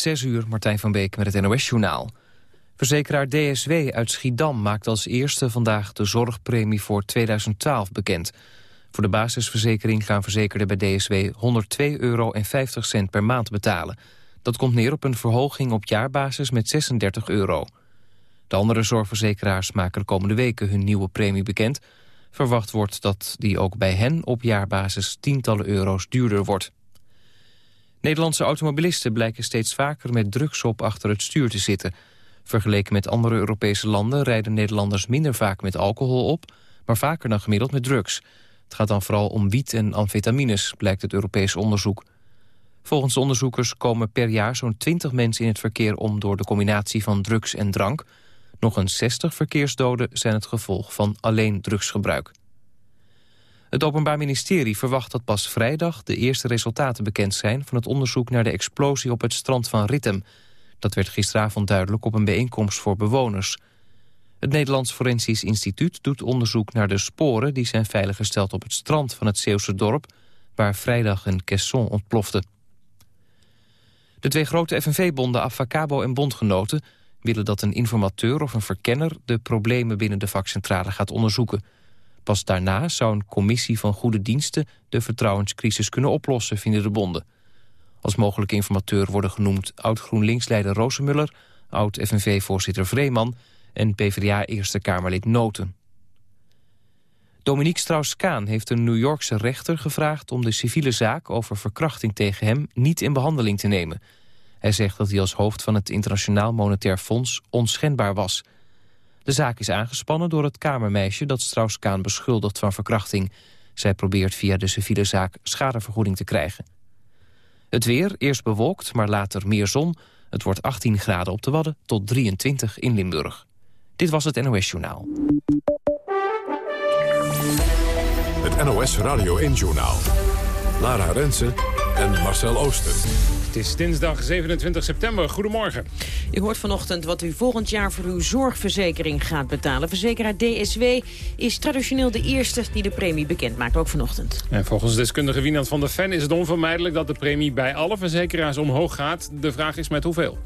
Zes uur, Martijn van Beek met het NOS-journaal. Verzekeraar DSW uit Schiedam maakt als eerste vandaag de zorgpremie voor 2012 bekend. Voor de basisverzekering gaan verzekerden bij DSW 102,50 euro per maand betalen. Dat komt neer op een verhoging op jaarbasis met 36 euro. De andere zorgverzekeraars maken de komende weken hun nieuwe premie bekend. Verwacht wordt dat die ook bij hen op jaarbasis tientallen euro's duurder wordt. Nederlandse automobilisten blijken steeds vaker met drugs op achter het stuur te zitten. Vergeleken met andere Europese landen rijden Nederlanders minder vaak met alcohol op, maar vaker dan gemiddeld met drugs. Het gaat dan vooral om wiet en amfetamines, blijkt het Europees onderzoek. Volgens onderzoekers komen per jaar zo'n 20 mensen in het verkeer om door de combinatie van drugs en drank. Nog een 60 verkeersdoden zijn het gevolg van alleen drugsgebruik. Het Openbaar Ministerie verwacht dat pas vrijdag de eerste resultaten bekend zijn van het onderzoek naar de explosie op het strand van Rittem. Dat werd gisteravond duidelijk op een bijeenkomst voor bewoners. Het Nederlands Forensisch Instituut doet onderzoek naar de sporen die zijn veiliggesteld op het strand van het Zeeuwse dorp, waar vrijdag een caisson ontplofte. De twee grote FNV-bonden Avacabo en Bondgenoten willen dat een informateur of een verkenner de problemen binnen de vakcentrale gaat onderzoeken. Pas daarna zou een commissie van goede diensten de vertrouwenscrisis kunnen oplossen, vinden de bonden. Als mogelijke informateur worden genoemd oud-GroenLinks-leider Rosemuller, oud-FNV-voorzitter Vreeman en PvdA-Eerste Kamerlid Noten. Dominique Strauss-Kaan heeft een New Yorkse rechter gevraagd om de civiele zaak over verkrachting tegen hem niet in behandeling te nemen. Hij zegt dat hij als hoofd van het Internationaal Monetair Fonds onschendbaar was. De zaak is aangespannen door het kamermeisje dat Strauss-Kaan beschuldigt van verkrachting. Zij probeert via de civiele zaak schadevergoeding te krijgen. Het weer, eerst bewolkt, maar later meer zon. Het wordt 18 graden op de Wadden tot 23 in Limburg. Dit was het NOS Journaal. Het NOS Radio 1-journaal. Lara Rensen en Marcel Ooster. Het is dinsdag 27 september. Goedemorgen. U hoort vanochtend wat u volgend jaar voor uw zorgverzekering gaat betalen. Verzekeraar DSW is traditioneel de eerste die de premie bekend maakt, ook vanochtend. En volgens deskundige Wienand van der Ven is het onvermijdelijk dat de premie bij alle verzekeraars omhoog gaat. De vraag is met hoeveel?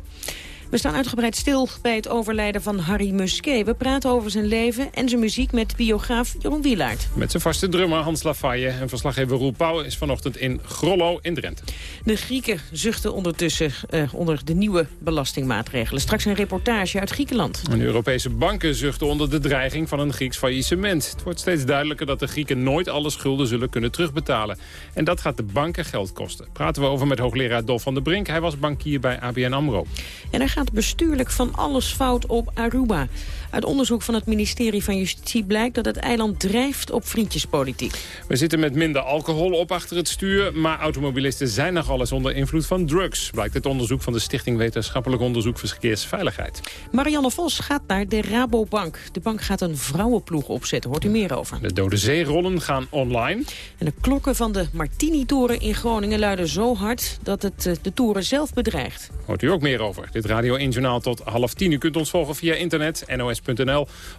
We staan uitgebreid stil bij het overlijden van Harry Musquet. We praten over zijn leven en zijn muziek met biograaf Jeroen Wielaert. Met zijn vaste drummer Hans Lafaye en verslaggever Roel Pauw is vanochtend in Grollo in Drenthe. De Grieken zuchten ondertussen uh, onder de nieuwe belastingmaatregelen. Straks een reportage uit Griekenland. En de Europese banken zuchten onder de dreiging van een Grieks faillissement. Het wordt steeds duidelijker dat de Grieken nooit alle schulden zullen kunnen terugbetalen. En dat gaat de banken geld kosten. Praten we over met hoogleraar Dolf van der Brink. Hij was bankier bij ABN AMRO. En er gaat bestuurlijk van alles fout op Aruba. Uit onderzoek van het ministerie van Justitie blijkt dat het eiland drijft op vriendjespolitiek. We zitten met minder alcohol op achter het stuur, maar automobilisten zijn nog alles onder invloed van drugs. Blijkt het onderzoek van de Stichting Wetenschappelijk Onderzoek Verkeersveiligheid. Marianne Vos gaat naar de Rabobank. De bank gaat een vrouwenploeg opzetten. Hoort u meer over? De Dode Zeerollen gaan online. En de klokken van de Martini-toren in Groningen luiden zo hard dat het eh, de toren zelf bedreigt. Hoort u ook meer over. Dit Radio 1 Journaal tot half tien. U kunt ons volgen via internet, nos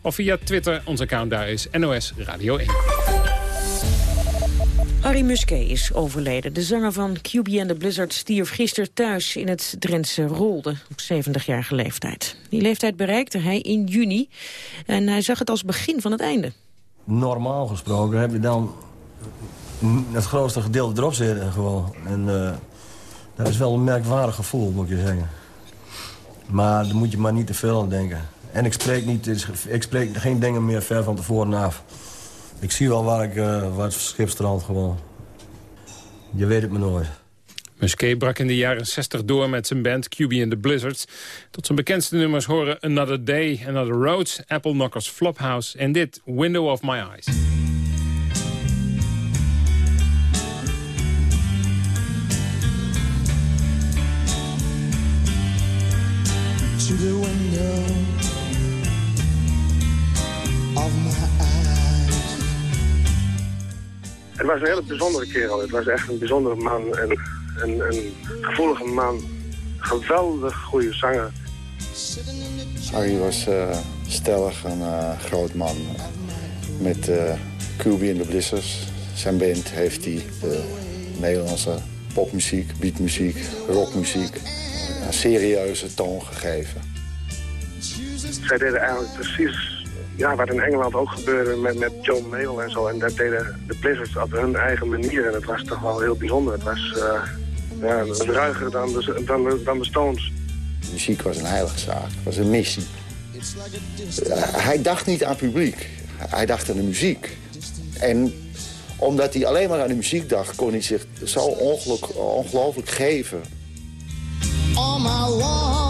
of via Twitter. Ons account daar is NOS Radio 1. Harry Musquet is overleden. De zanger van QB and the Blizzard stierf gisteren thuis in het Drentse Rolde op 70-jarige leeftijd. Die leeftijd bereikte hij in juni en hij zag het als begin van het einde. Normaal gesproken heb je dan het grootste gedeelte erop zitten gewoon. En uh, dat is wel een merkwaardig gevoel, moet je zeggen. Maar daar moet je maar niet te veel aan denken. En ik spreek, niet, ik spreek geen dingen meer ver van tevoren af. Ik zie wel waar, ik, uh, waar het schip strandt gewoon. Je weet het maar nooit. Musquet brak in de jaren 60 door met zijn band QB and the Blizzards. Tot zijn bekendste nummers horen Another Day, Another Road, Apple Knockers Flophouse en dit Window of My Eyes. To the window Het was een hele bijzondere kerel. Het was echt een bijzondere man. En, een, een gevoelige man. Geweldig goede zanger. Harry was uh, stellig een uh, groot man. Met uh, QB en de Blissers. Zijn band heeft hij de Nederlandse popmuziek, beatmuziek, rockmuziek een serieuze toon gegeven. Zij deden eigenlijk precies ja, wat in Engeland ook gebeurde met, met John Mayall en zo. En dat deden de Blizzards op hun eigen manier. En het was toch wel heel bijzonder. Het was uh, ja, ruiger dan de, dan, de, dan de Stones. Muziek was een heilige zaak. Het was een missie. Hij dacht niet aan publiek. Hij dacht aan de muziek. En omdat hij alleen maar aan de muziek dacht... kon hij zich zo ongelooflijk geven. On my wall,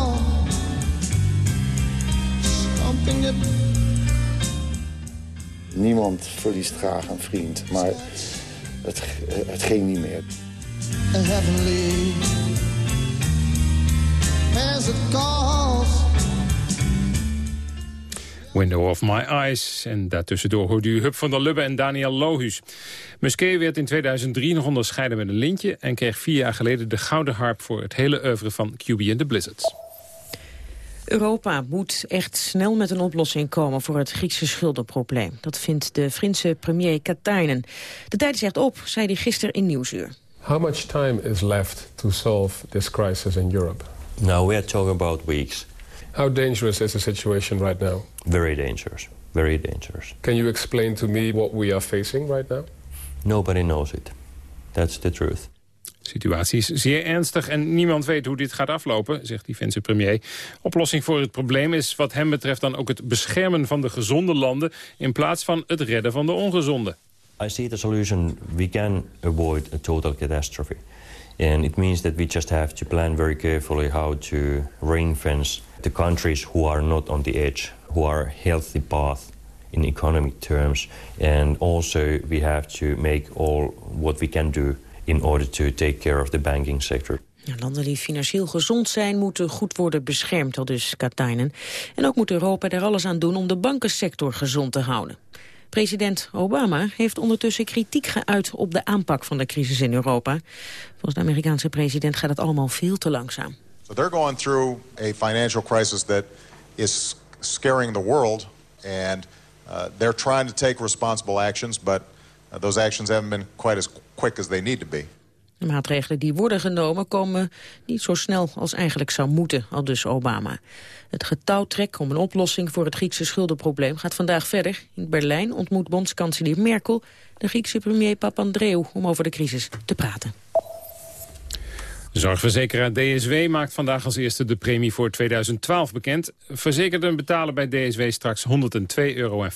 Niemand verliest graag een vriend, maar het, het ging niet meer. Heavenly, as it calls. Window of My Eyes. En daartussendoor hoorde u Hup van der Lubbe en Daniel Lohuus. Musquet werd in 2003 nog onderscheiden met een lintje... en kreeg vier jaar geleden de Gouden Harp voor het hele oeuvre van QB and the Blizzards. Europa moet echt snel met een oplossing komen voor het Griekse schuldenprobleem. Dat vindt de Finse premier Katainen. De tijd is echt op, zei hij gisteren in Nieuwsuur. How much time is left to solve this crisis in Europe? Now we are talking about weeks. How dangerous is the situation right now? Very dangerous. Very dangerous. Can you explain to me what we are facing right now? Nobody knows it. That's the truth. De situatie is zeer ernstig en niemand weet hoe dit gaat aflopen, zegt die premier. Oplossing voor het probleem is wat hem betreft dan ook het beschermen van de gezonde landen... in plaats van het redden van de ongezonde. I see the solution. We can avoid a total catastrophe. And it means that we just have to plan very carefully how to ring fence the countries who are not on the edge, who are healthy path in economic terms. And also we have to make all what we can do in order to take care of the banking sector. Ja, landen die financieel gezond zijn moeten goed worden beschermd, al dus Katainen. En ook moet Europa er alles aan doen om de bankensector gezond te houden. President Obama heeft ondertussen kritiek geuit op de aanpak van de crisis in Europa. Volgens de Amerikaanse president gaat het allemaal veel te langzaam. So they're going through a financial crisis that is scaring the world, and uh, they're trying to take responsible actions, but uh, those actions haven't been quite as quick as they need to be. De maatregelen die worden genomen komen niet zo snel als eigenlijk zou moeten, al dus Obama. Het getouwtrek om een oplossing voor het Griekse schuldenprobleem gaat vandaag verder. In Berlijn ontmoet bondskanselier Merkel de Griekse premier Papandreou om over de crisis te praten. Zorgverzekeraar DSW maakt vandaag als eerste de premie voor 2012 bekend. Verzekerden betalen bij DSW straks 102,50 euro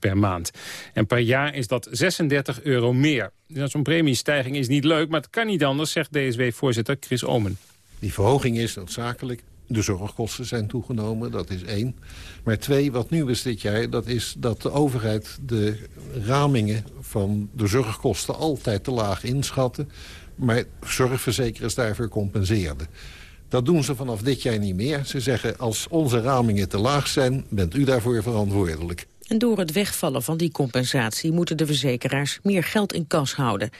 per maand. En per jaar is dat 36 euro meer. Zo'n premiestijging is niet leuk, maar het kan niet anders, zegt DSW-voorzitter Chris Omen. Die verhoging is noodzakelijk. De zorgkosten zijn toegenomen, dat is één. Maar twee, wat nieuw is dit jaar, dat is dat de overheid de ramingen van de zorgkosten altijd te laag inschatten maar zorgverzekeraars daarvoor compenseerden. Dat doen ze vanaf dit jaar niet meer. Ze zeggen, als onze ramingen te laag zijn, bent u daarvoor verantwoordelijk. En door het wegvallen van die compensatie moeten de verzekeraars meer geld in kas houden.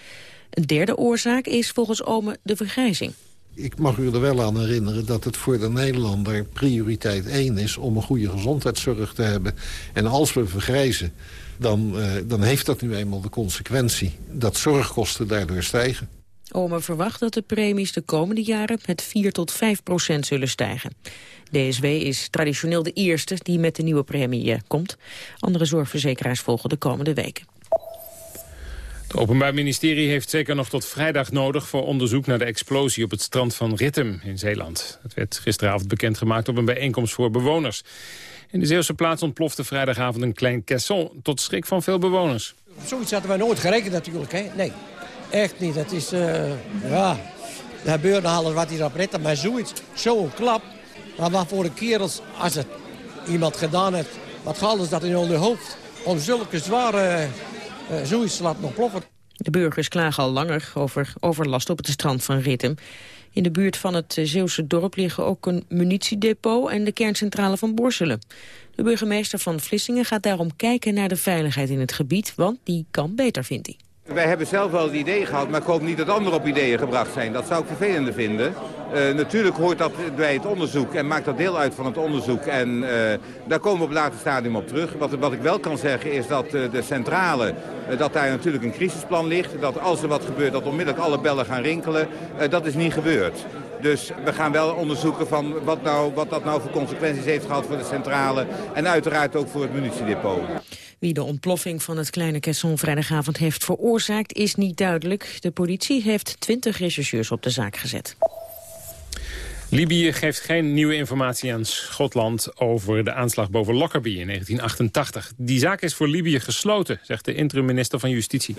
Een derde oorzaak is volgens Ome de vergrijzing. Ik mag u er wel aan herinneren dat het voor de Nederlander prioriteit één is... om een goede gezondheidszorg te hebben. En als we vergrijzen, dan, uh, dan heeft dat nu eenmaal de consequentie... dat zorgkosten daardoor stijgen. Ome verwacht dat de premies de komende jaren met 4 tot 5 procent zullen stijgen. DSW is traditioneel de eerste die met de nieuwe premie eh, komt. Andere zorgverzekeraars volgen de komende weken. Het Openbaar Ministerie heeft zeker nog tot vrijdag nodig... voor onderzoek naar de explosie op het strand van Rittem in Zeeland. Het werd gisteravond bekendgemaakt op een bijeenkomst voor bewoners. In de Zeeuwse plaats ontplofte vrijdagavond een klein caisson... tot schrik van veel bewoners. zoiets hadden wij nooit gerekend natuurlijk, hè? Nee. Echt niet. Het is, uh, ja, er gebeurt alles wat hij op redt. Maar zoiets, zo'n klap. Maar wat voor de kerels, als het iemand gedaan heeft, wat gaat dat in hun hoofd. Om zulke zware uh, zoiets te laten ontploffen. De burgers klagen al langer over overlast op het strand van Rittem. In de buurt van het Zeeuwse dorp liggen ook een munitiedepot en de kerncentrale van Borselen. De burgemeester van Vlissingen gaat daarom kijken naar de veiligheid in het gebied, want die kan beter, vindt hij. Wij hebben zelf wel het idee gehad, maar ik hoop niet dat anderen op ideeën gebracht zijn. Dat zou ik vervelender vinden. Uh, natuurlijk hoort dat bij het onderzoek en maakt dat deel uit van het onderzoek. En uh, daar komen we op later stadium op terug. Wat, wat ik wel kan zeggen is dat uh, de centrale, dat daar natuurlijk een crisisplan ligt. Dat als er wat gebeurt, dat onmiddellijk alle bellen gaan rinkelen. dat is niet gebeurd. Dus we gaan wel onderzoeken van wat, nou, wat dat nou voor consequenties heeft gehad voor de centrale. En uiteraard ook voor het munitiedepot. Wie de ontploffing van het kleine caisson vrijdagavond heeft veroorzaakt is niet duidelijk. De politie heeft 20 rechercheurs op de zaak gezet. Libië geeft geen nieuwe informatie aan Schotland over de aanslag boven Lockerbie in 1988. Die zaak is voor Libië gesloten, zegt de interim-minister van Justitie.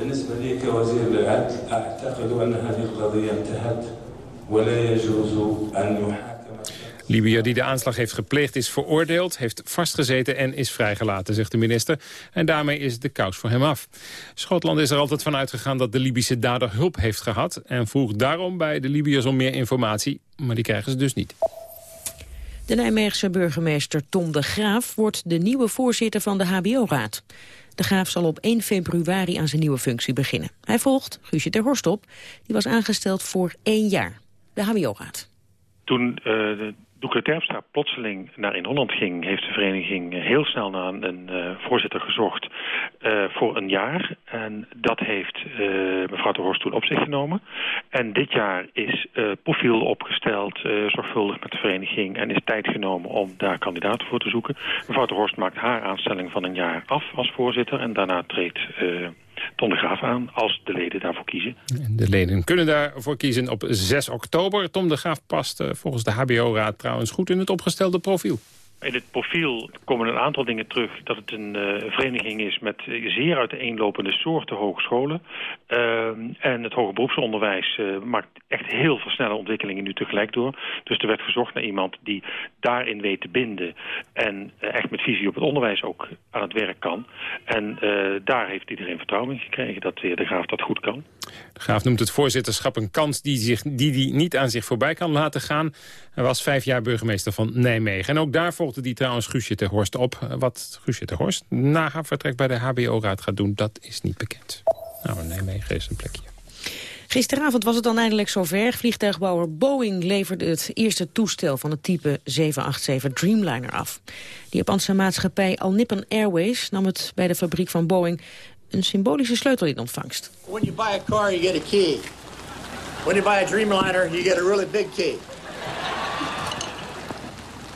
Libië die de aanslag heeft gepleegd is veroordeeld, heeft vastgezeten en is vrijgelaten, zegt de minister. En daarmee is de kous voor hem af. Schotland is er altijd van uitgegaan dat de Libische dader hulp heeft gehad... en vroeg daarom bij de Libiërs om meer informatie, maar die krijgen ze dus niet. De Nijmeegse burgemeester Tom de Graaf wordt de nieuwe voorzitter van de HBO-raad. De Graaf zal op 1 februari aan zijn nieuwe functie beginnen. Hij volgt Guusje ter Horst op, die was aangesteld voor één jaar. De HBO-raad. Toen uh, Doeke Terpstra plotseling naar in Holland ging... heeft de vereniging heel snel naar een, uh, voorzitter gezocht voor een jaar. En dat heeft mevrouw de Horst toen op zich genomen. En dit jaar is profiel opgesteld, zorgvuldig met de vereniging... en is tijd genomen om daar kandidaten voor te zoeken. Mevrouw de Horst maakt haar aanstelling van een jaar af als voorzitter... en daarna treedt... Tom de Graaf aan als de leden daarvoor kiezen. De leden kunnen daarvoor kiezen op 6 oktober. Tom de Graaf past volgens de HBO-raad trouwens goed in het opgestelde profiel. In het profiel komen een aantal dingen terug. Dat het een uh, vereniging is met zeer uiteenlopende soorten hogescholen. Uh, en het hoger beroepsonderwijs maakt echt heel veel snelle ontwikkelingen nu tegelijk door. Dus er werd gezocht naar iemand die daarin weet te binden. En echt met visie op het onderwijs ook aan het werk kan. En daar heeft iedereen vertrouwen in gekregen dat de Graaf dat goed kan. De Graaf noemt het voorzitterschap een kans die hij die, die niet aan zich voorbij kan laten gaan. Hij was vijf jaar burgemeester van Nijmegen. En ook daar volgde die trouwens Guusje ter Horst op. Wat Guusje ter Horst na haar vertrek bij de HBO-raad gaat doen, dat is niet bekend. Nou, Nijmegen is een plekje. Gisteravond was het dan eindelijk zover. Vliegtuigbouwer Boeing leverde het eerste toestel van het type 787 Dreamliner af. De Japanse maatschappij All Nippon Airways nam het bij de fabriek van Boeing een symbolische sleutel in ontvangst. When you buy a car, you get a key. When you buy a Dreamliner, you get a really big key.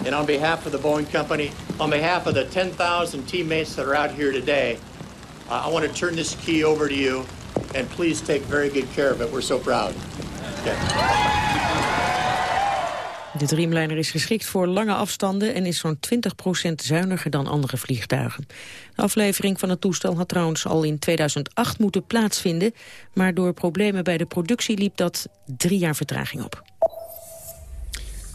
And on behalf of the Boeing Company, on behalf of the 10,000 teammates that are out here today, I want to turn this key over to you. And please take very good care of it. We're so proud. De Dreamliner is geschikt voor lange afstanden en is zo'n 20% zuiniger dan andere vliegtuigen. De aflevering van het toestel had trouwens al in 2008 moeten plaatsvinden, maar door problemen bij de productie liep dat drie jaar vertraging op.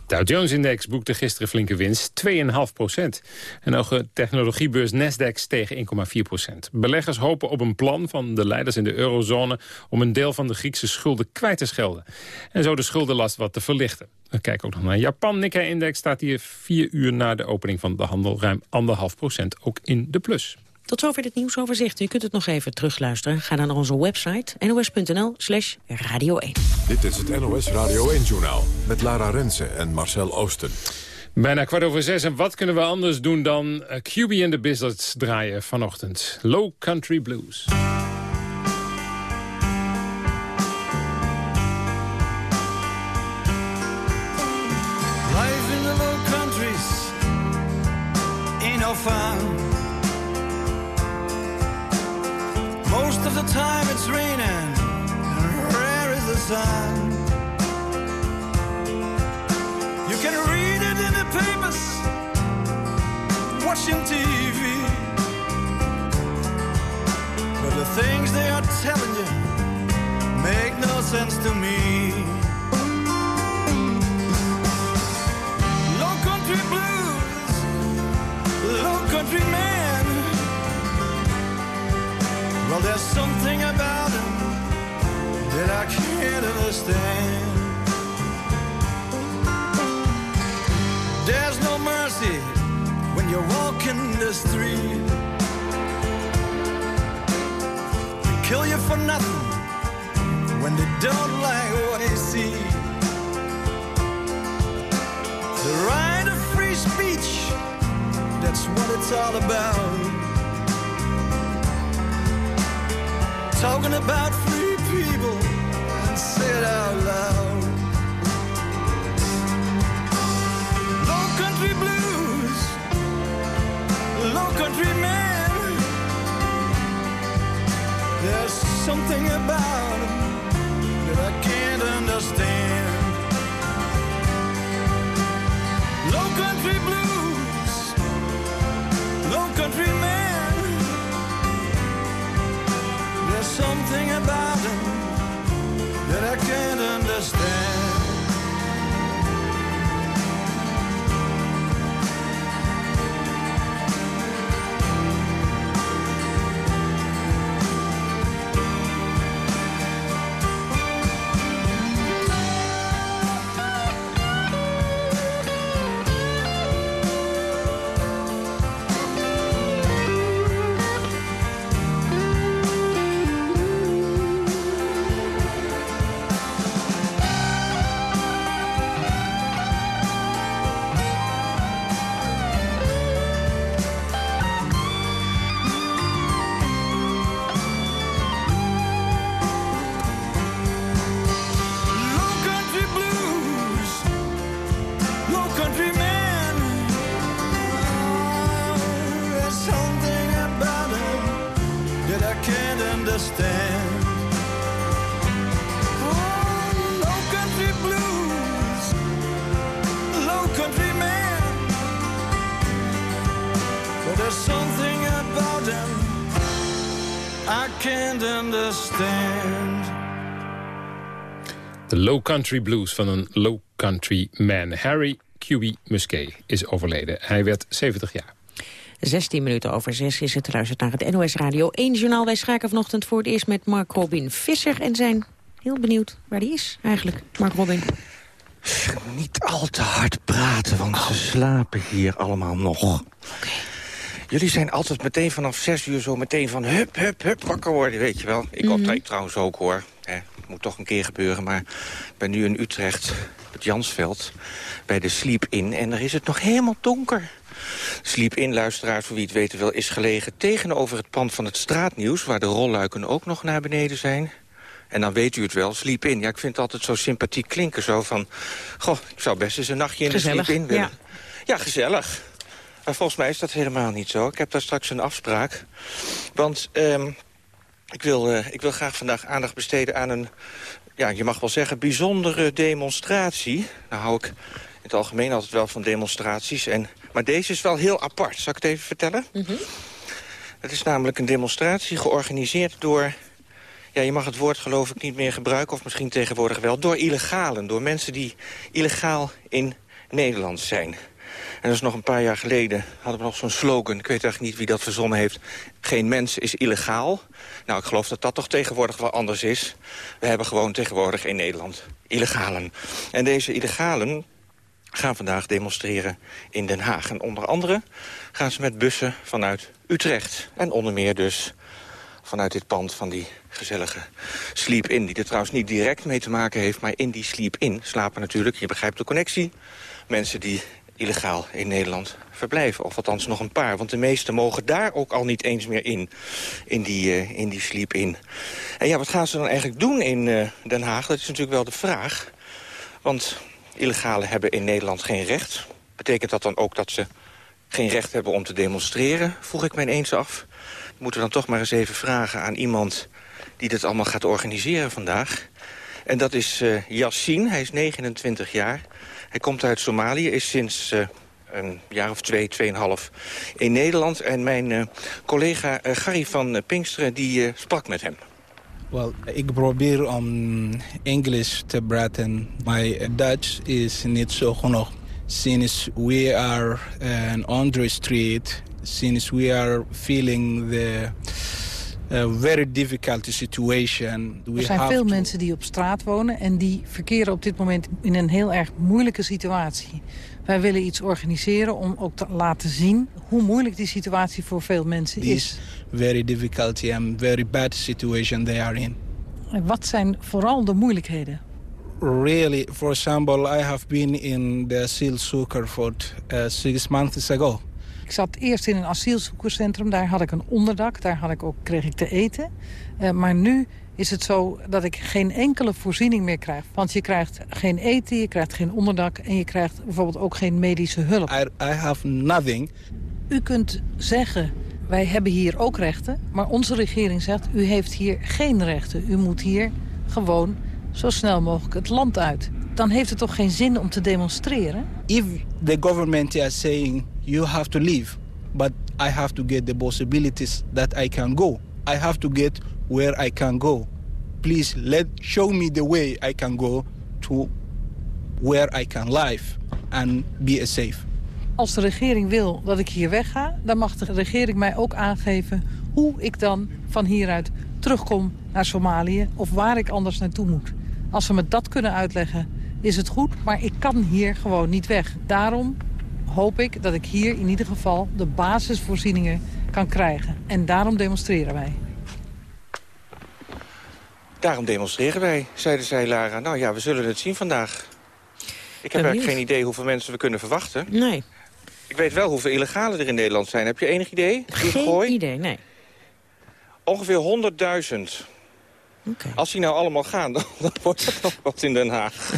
Dow Jones-index boekte gisteren flinke winst, 2,5 procent. En ook de technologiebeurs Nasdaq steeg 1,4 procent. Beleggers hopen op een plan van de leiders in de eurozone... om een deel van de Griekse schulden kwijt te schelden. En zo de schuldenlast wat te verlichten. We kijken ook nog naar Japan. Nikkei-index staat hier vier uur na de opening van de handel... ruim 1,5 procent ook in de plus. Tot zover dit nieuwsoverzicht. U kunt het nog even terugluisteren. Ga dan naar onze website nos.nl slash radio 1. Dit is het NOS Radio 1-journaal met Lara Rensen en Marcel Oosten. Bijna kwart over zes. En wat kunnen we anders doen dan QB in the Business draaien vanochtend? Low Country Blues. Life in the low countries ain't no fun. Time it's raining, and rare is the sun. You can read it in the papers, watching TV. But the things they are telling you make no sense to me. Low country blues, low country man. Well, there's something about him that I can't understand. There's no mercy when you're walking the street. They kill you for nothing when they don't like what they see. The right of free speech, that's what it's all about. Talking about free people and say it out loud. Low Country Blues van een Low Country man. Harry QB Musquet is overleden. Hij werd 70 jaar. 16 minuten over 6 is het te luisteren naar het NOS Radio 1 journaal. Wij schakelen vanochtend voor het eerst met Mark Robin Visser... en zijn heel benieuwd waar die is eigenlijk, Mark Robin. Niet al te hard praten, want ze slapen hier allemaal nog. Jullie zijn altijd meteen vanaf zes uur zo meteen van hup, hup, hup, wakker worden, weet je wel. Ik altijd trouwens ook, hoor. Eh, moet toch een keer gebeuren, maar ik ben nu in Utrecht, het Jansveld, bij de Sleep In. En daar is het nog helemaal donker. Sleep In, luisteraars, voor wie het weten wil, is gelegen tegenover het pand van het straatnieuws... waar de rolluiken ook nog naar beneden zijn. En dan weet u het wel, Sleep In. Ja, ik vind het altijd zo sympathiek klinken, zo van... Goh, ik zou best eens een nachtje in Gezellig, de Sleep In willen. ja. Ja, gezellig. Maar volgens mij is dat helemaal niet zo. Ik heb daar straks een afspraak. Want ehm, ik, wil, eh, ik wil graag vandaag aandacht besteden aan een... ja, je mag wel zeggen, bijzondere demonstratie. Nou hou ik in het algemeen altijd wel van demonstraties. En, maar deze is wel heel apart. Zal ik het even vertellen? Het is namelijk een demonstratie georganiseerd door... Ja, je mag het woord geloof ik niet meer gebruiken, of misschien tegenwoordig wel... door illegalen, door mensen die illegaal in Nederland zijn. En is nog een paar jaar geleden, hadden we nog zo'n slogan... ik weet eigenlijk niet wie dat verzonnen heeft... geen mens is illegaal. Nou, ik geloof dat dat toch tegenwoordig wel anders is. We hebben gewoon tegenwoordig in Nederland illegalen. En deze illegalen gaan vandaag demonstreren in Den Haag. En onder andere gaan ze met bussen vanuit Utrecht. En onder meer dus vanuit dit pand van die gezellige Sleep In... die er trouwens niet direct mee te maken heeft, maar in die Sleep In slapen natuurlijk, je begrijpt de connectie... mensen die illegaal in Nederland verblijven. Of althans nog een paar, want de meesten mogen daar ook al niet eens meer in, in die, eh, in die Sleep In. En ja, wat gaan ze dan eigenlijk doen in eh, Den Haag? Dat is natuurlijk wel de vraag. Want illegalen hebben in Nederland geen recht. Betekent dat dan ook dat ze geen recht hebben om te demonstreren? Vroeg ik mij ineens af. Moeten we dan toch maar eens even vragen aan iemand die dit allemaal gaat organiseren vandaag. En dat is Yassine, hij is 29 jaar. Hij komt uit Somalië, is sinds eh, een jaar of twee, tweeënhalf in Nederland. En mijn eh, collega eh, Gary van Pinksteren die sprak met hem. Wel, ik probeer om Engels te praten. Mijn Dutch is niet zo genoeg. Since we are uh, on the street, since we are feeling the very difficult situation, we Er zijn have veel to- mensen die op straat wonen en die verkeren op dit moment in een heel erg moeilijke situatie. Wij willen iets organiseren om ook te laten zien hoe moeilijk die situatie voor veel mensen is. very difficult and very bad situation they are in. En wat zijn vooral de moeilijkheden? Really, for example, I have been in the Seal Sucker for uh, six months ago. Ik zat eerst in een asielzoekerscentrum, daar had ik een onderdak, daar had ik ook, kreeg ik te eten. Eh, maar nu is het zo dat ik geen enkele voorziening meer krijg. Want je krijgt geen eten, je krijgt geen onderdak en je krijgt bijvoorbeeld ook geen medische hulp. I, I have nothing. U kunt zeggen, wij hebben hier ook rechten. Maar onze regering zegt, u heeft hier geen rechten. U moet hier gewoon zo snel mogelijk het land uit. Dan heeft het toch geen zin om te demonstreren? If the government is saying you have to leave, but I have to get the possibilities that I can go. I have to get where I can go. Please let show me the way I can go to where I can live and be safe. Als de regering wil dat ik hier wegga... dan mag de regering mij ook aangeven hoe ik dan van hieruit terugkom naar Somalië... of waar ik anders naartoe moet. Als ze me dat kunnen uitleggen, is het goed. Maar ik kan hier gewoon niet weg. Daarom hoop ik dat ik hier in ieder geval de basisvoorzieningen kan krijgen. En daarom demonstreren wij. Daarom demonstreren wij, zeiden zij, Lara. Nou ja, we zullen het zien vandaag. Ik heb eigenlijk geen idee hoeveel mensen we kunnen verwachten. Nee. Ik weet wel hoeveel illegalen er in Nederland zijn. Heb je enig idee? Geen gooi. idee, nee. Ongeveer 100.000. Als die nou allemaal gaan, dan, dan wordt het nog wat in Den Haag.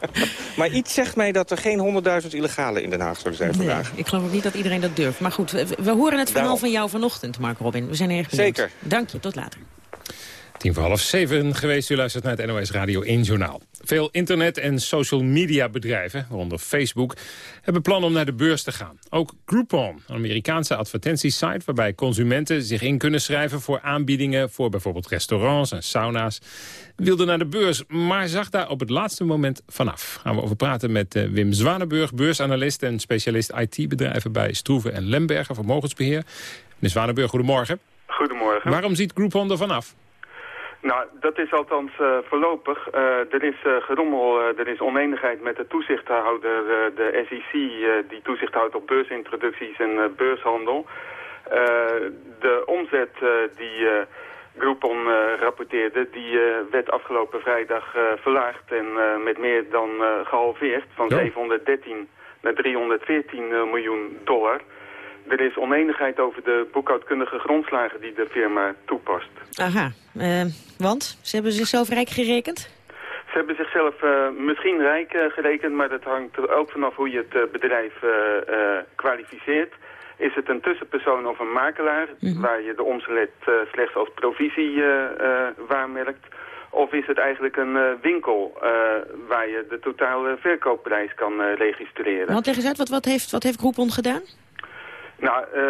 maar iets zegt mij dat er geen 100.000 illegalen in Den Haag zullen zijn Nee, vandaag. ik geloof ook niet dat iedereen dat durft. Maar goed, we, we horen het verhaal Daarom. van jou vanochtend, Mark Robin. We zijn erg benieuwd. Zeker. Dank je, tot later. Tien voor half zeven geweest. U luistert naar het NOS Radio 1 Journaal. Veel internet- en social media bedrijven, waaronder Facebook... hebben plannen om naar de beurs te gaan. Ook Groupon, een Amerikaanse advertentiesite... waarbij consumenten zich in kunnen schrijven voor aanbiedingen... voor bijvoorbeeld restaurants en sauna's. Wilde naar de beurs, maar zag daar op het laatste moment vanaf. Gaan we over praten met eh, Wim Zwanenburg... beursanalist en specialist IT-bedrijven bij Stroeven en Lemberger... Vermogensbeheer. Meneer Zwanenburg, goedemorgen. Goedemorgen. Waarom ziet Groupon er vanaf? Nou, dat is althans uh, voorlopig. Uh, er is uh, gerommel, er is oneenigheid met de toezichthouder, de SEC, die toezicht houdt op beursintroducties en beurshandel. de omzet die Groupon rapporteerde, die werd afgelopen vrijdag verlaagd en met meer dan gehalveerd, van 713 naar 314 miljoen dollar. Er is oneenigheid over de boekhoudkundige grondslagen die de firma toepast. Aha, uh, want ze hebben zichzelf rijk gerekend? Ze hebben zichzelf uh, misschien rijk uh, gerekend, maar dat hangt er ook vanaf hoe je het bedrijf kwalificeert. Is het een tussenpersoon of een makelaar, mm -hmm. waar je de omzet slechts als provisie waarmerkt? Of is het eigenlijk een winkel waar je de totale verkoopprijs kan registreren? Want leg eens uit, wat, wat, heeft, wat heeft Groupon gedaan? Nou, uh,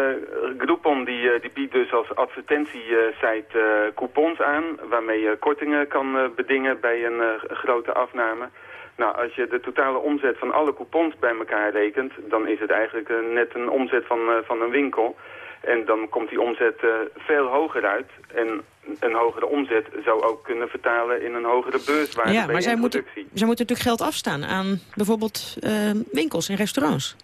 Groupon die, die biedt dus als advertentiesite uh, coupons aan... waarmee je kortingen kan bedingen bij een grote afname. Nou, als je de totale omzet van alle coupons bij elkaar rekent... dan is het eigenlijk net een omzet van, van een winkel. En dan komt die omzet veel hoger uit. En een hogere omzet zou ook kunnen vertalen in een hogere beurswaarde ja, bij maar zij moeten, zij moeten natuurlijk geld afstaan aan bijvoorbeeld winkels en restaurants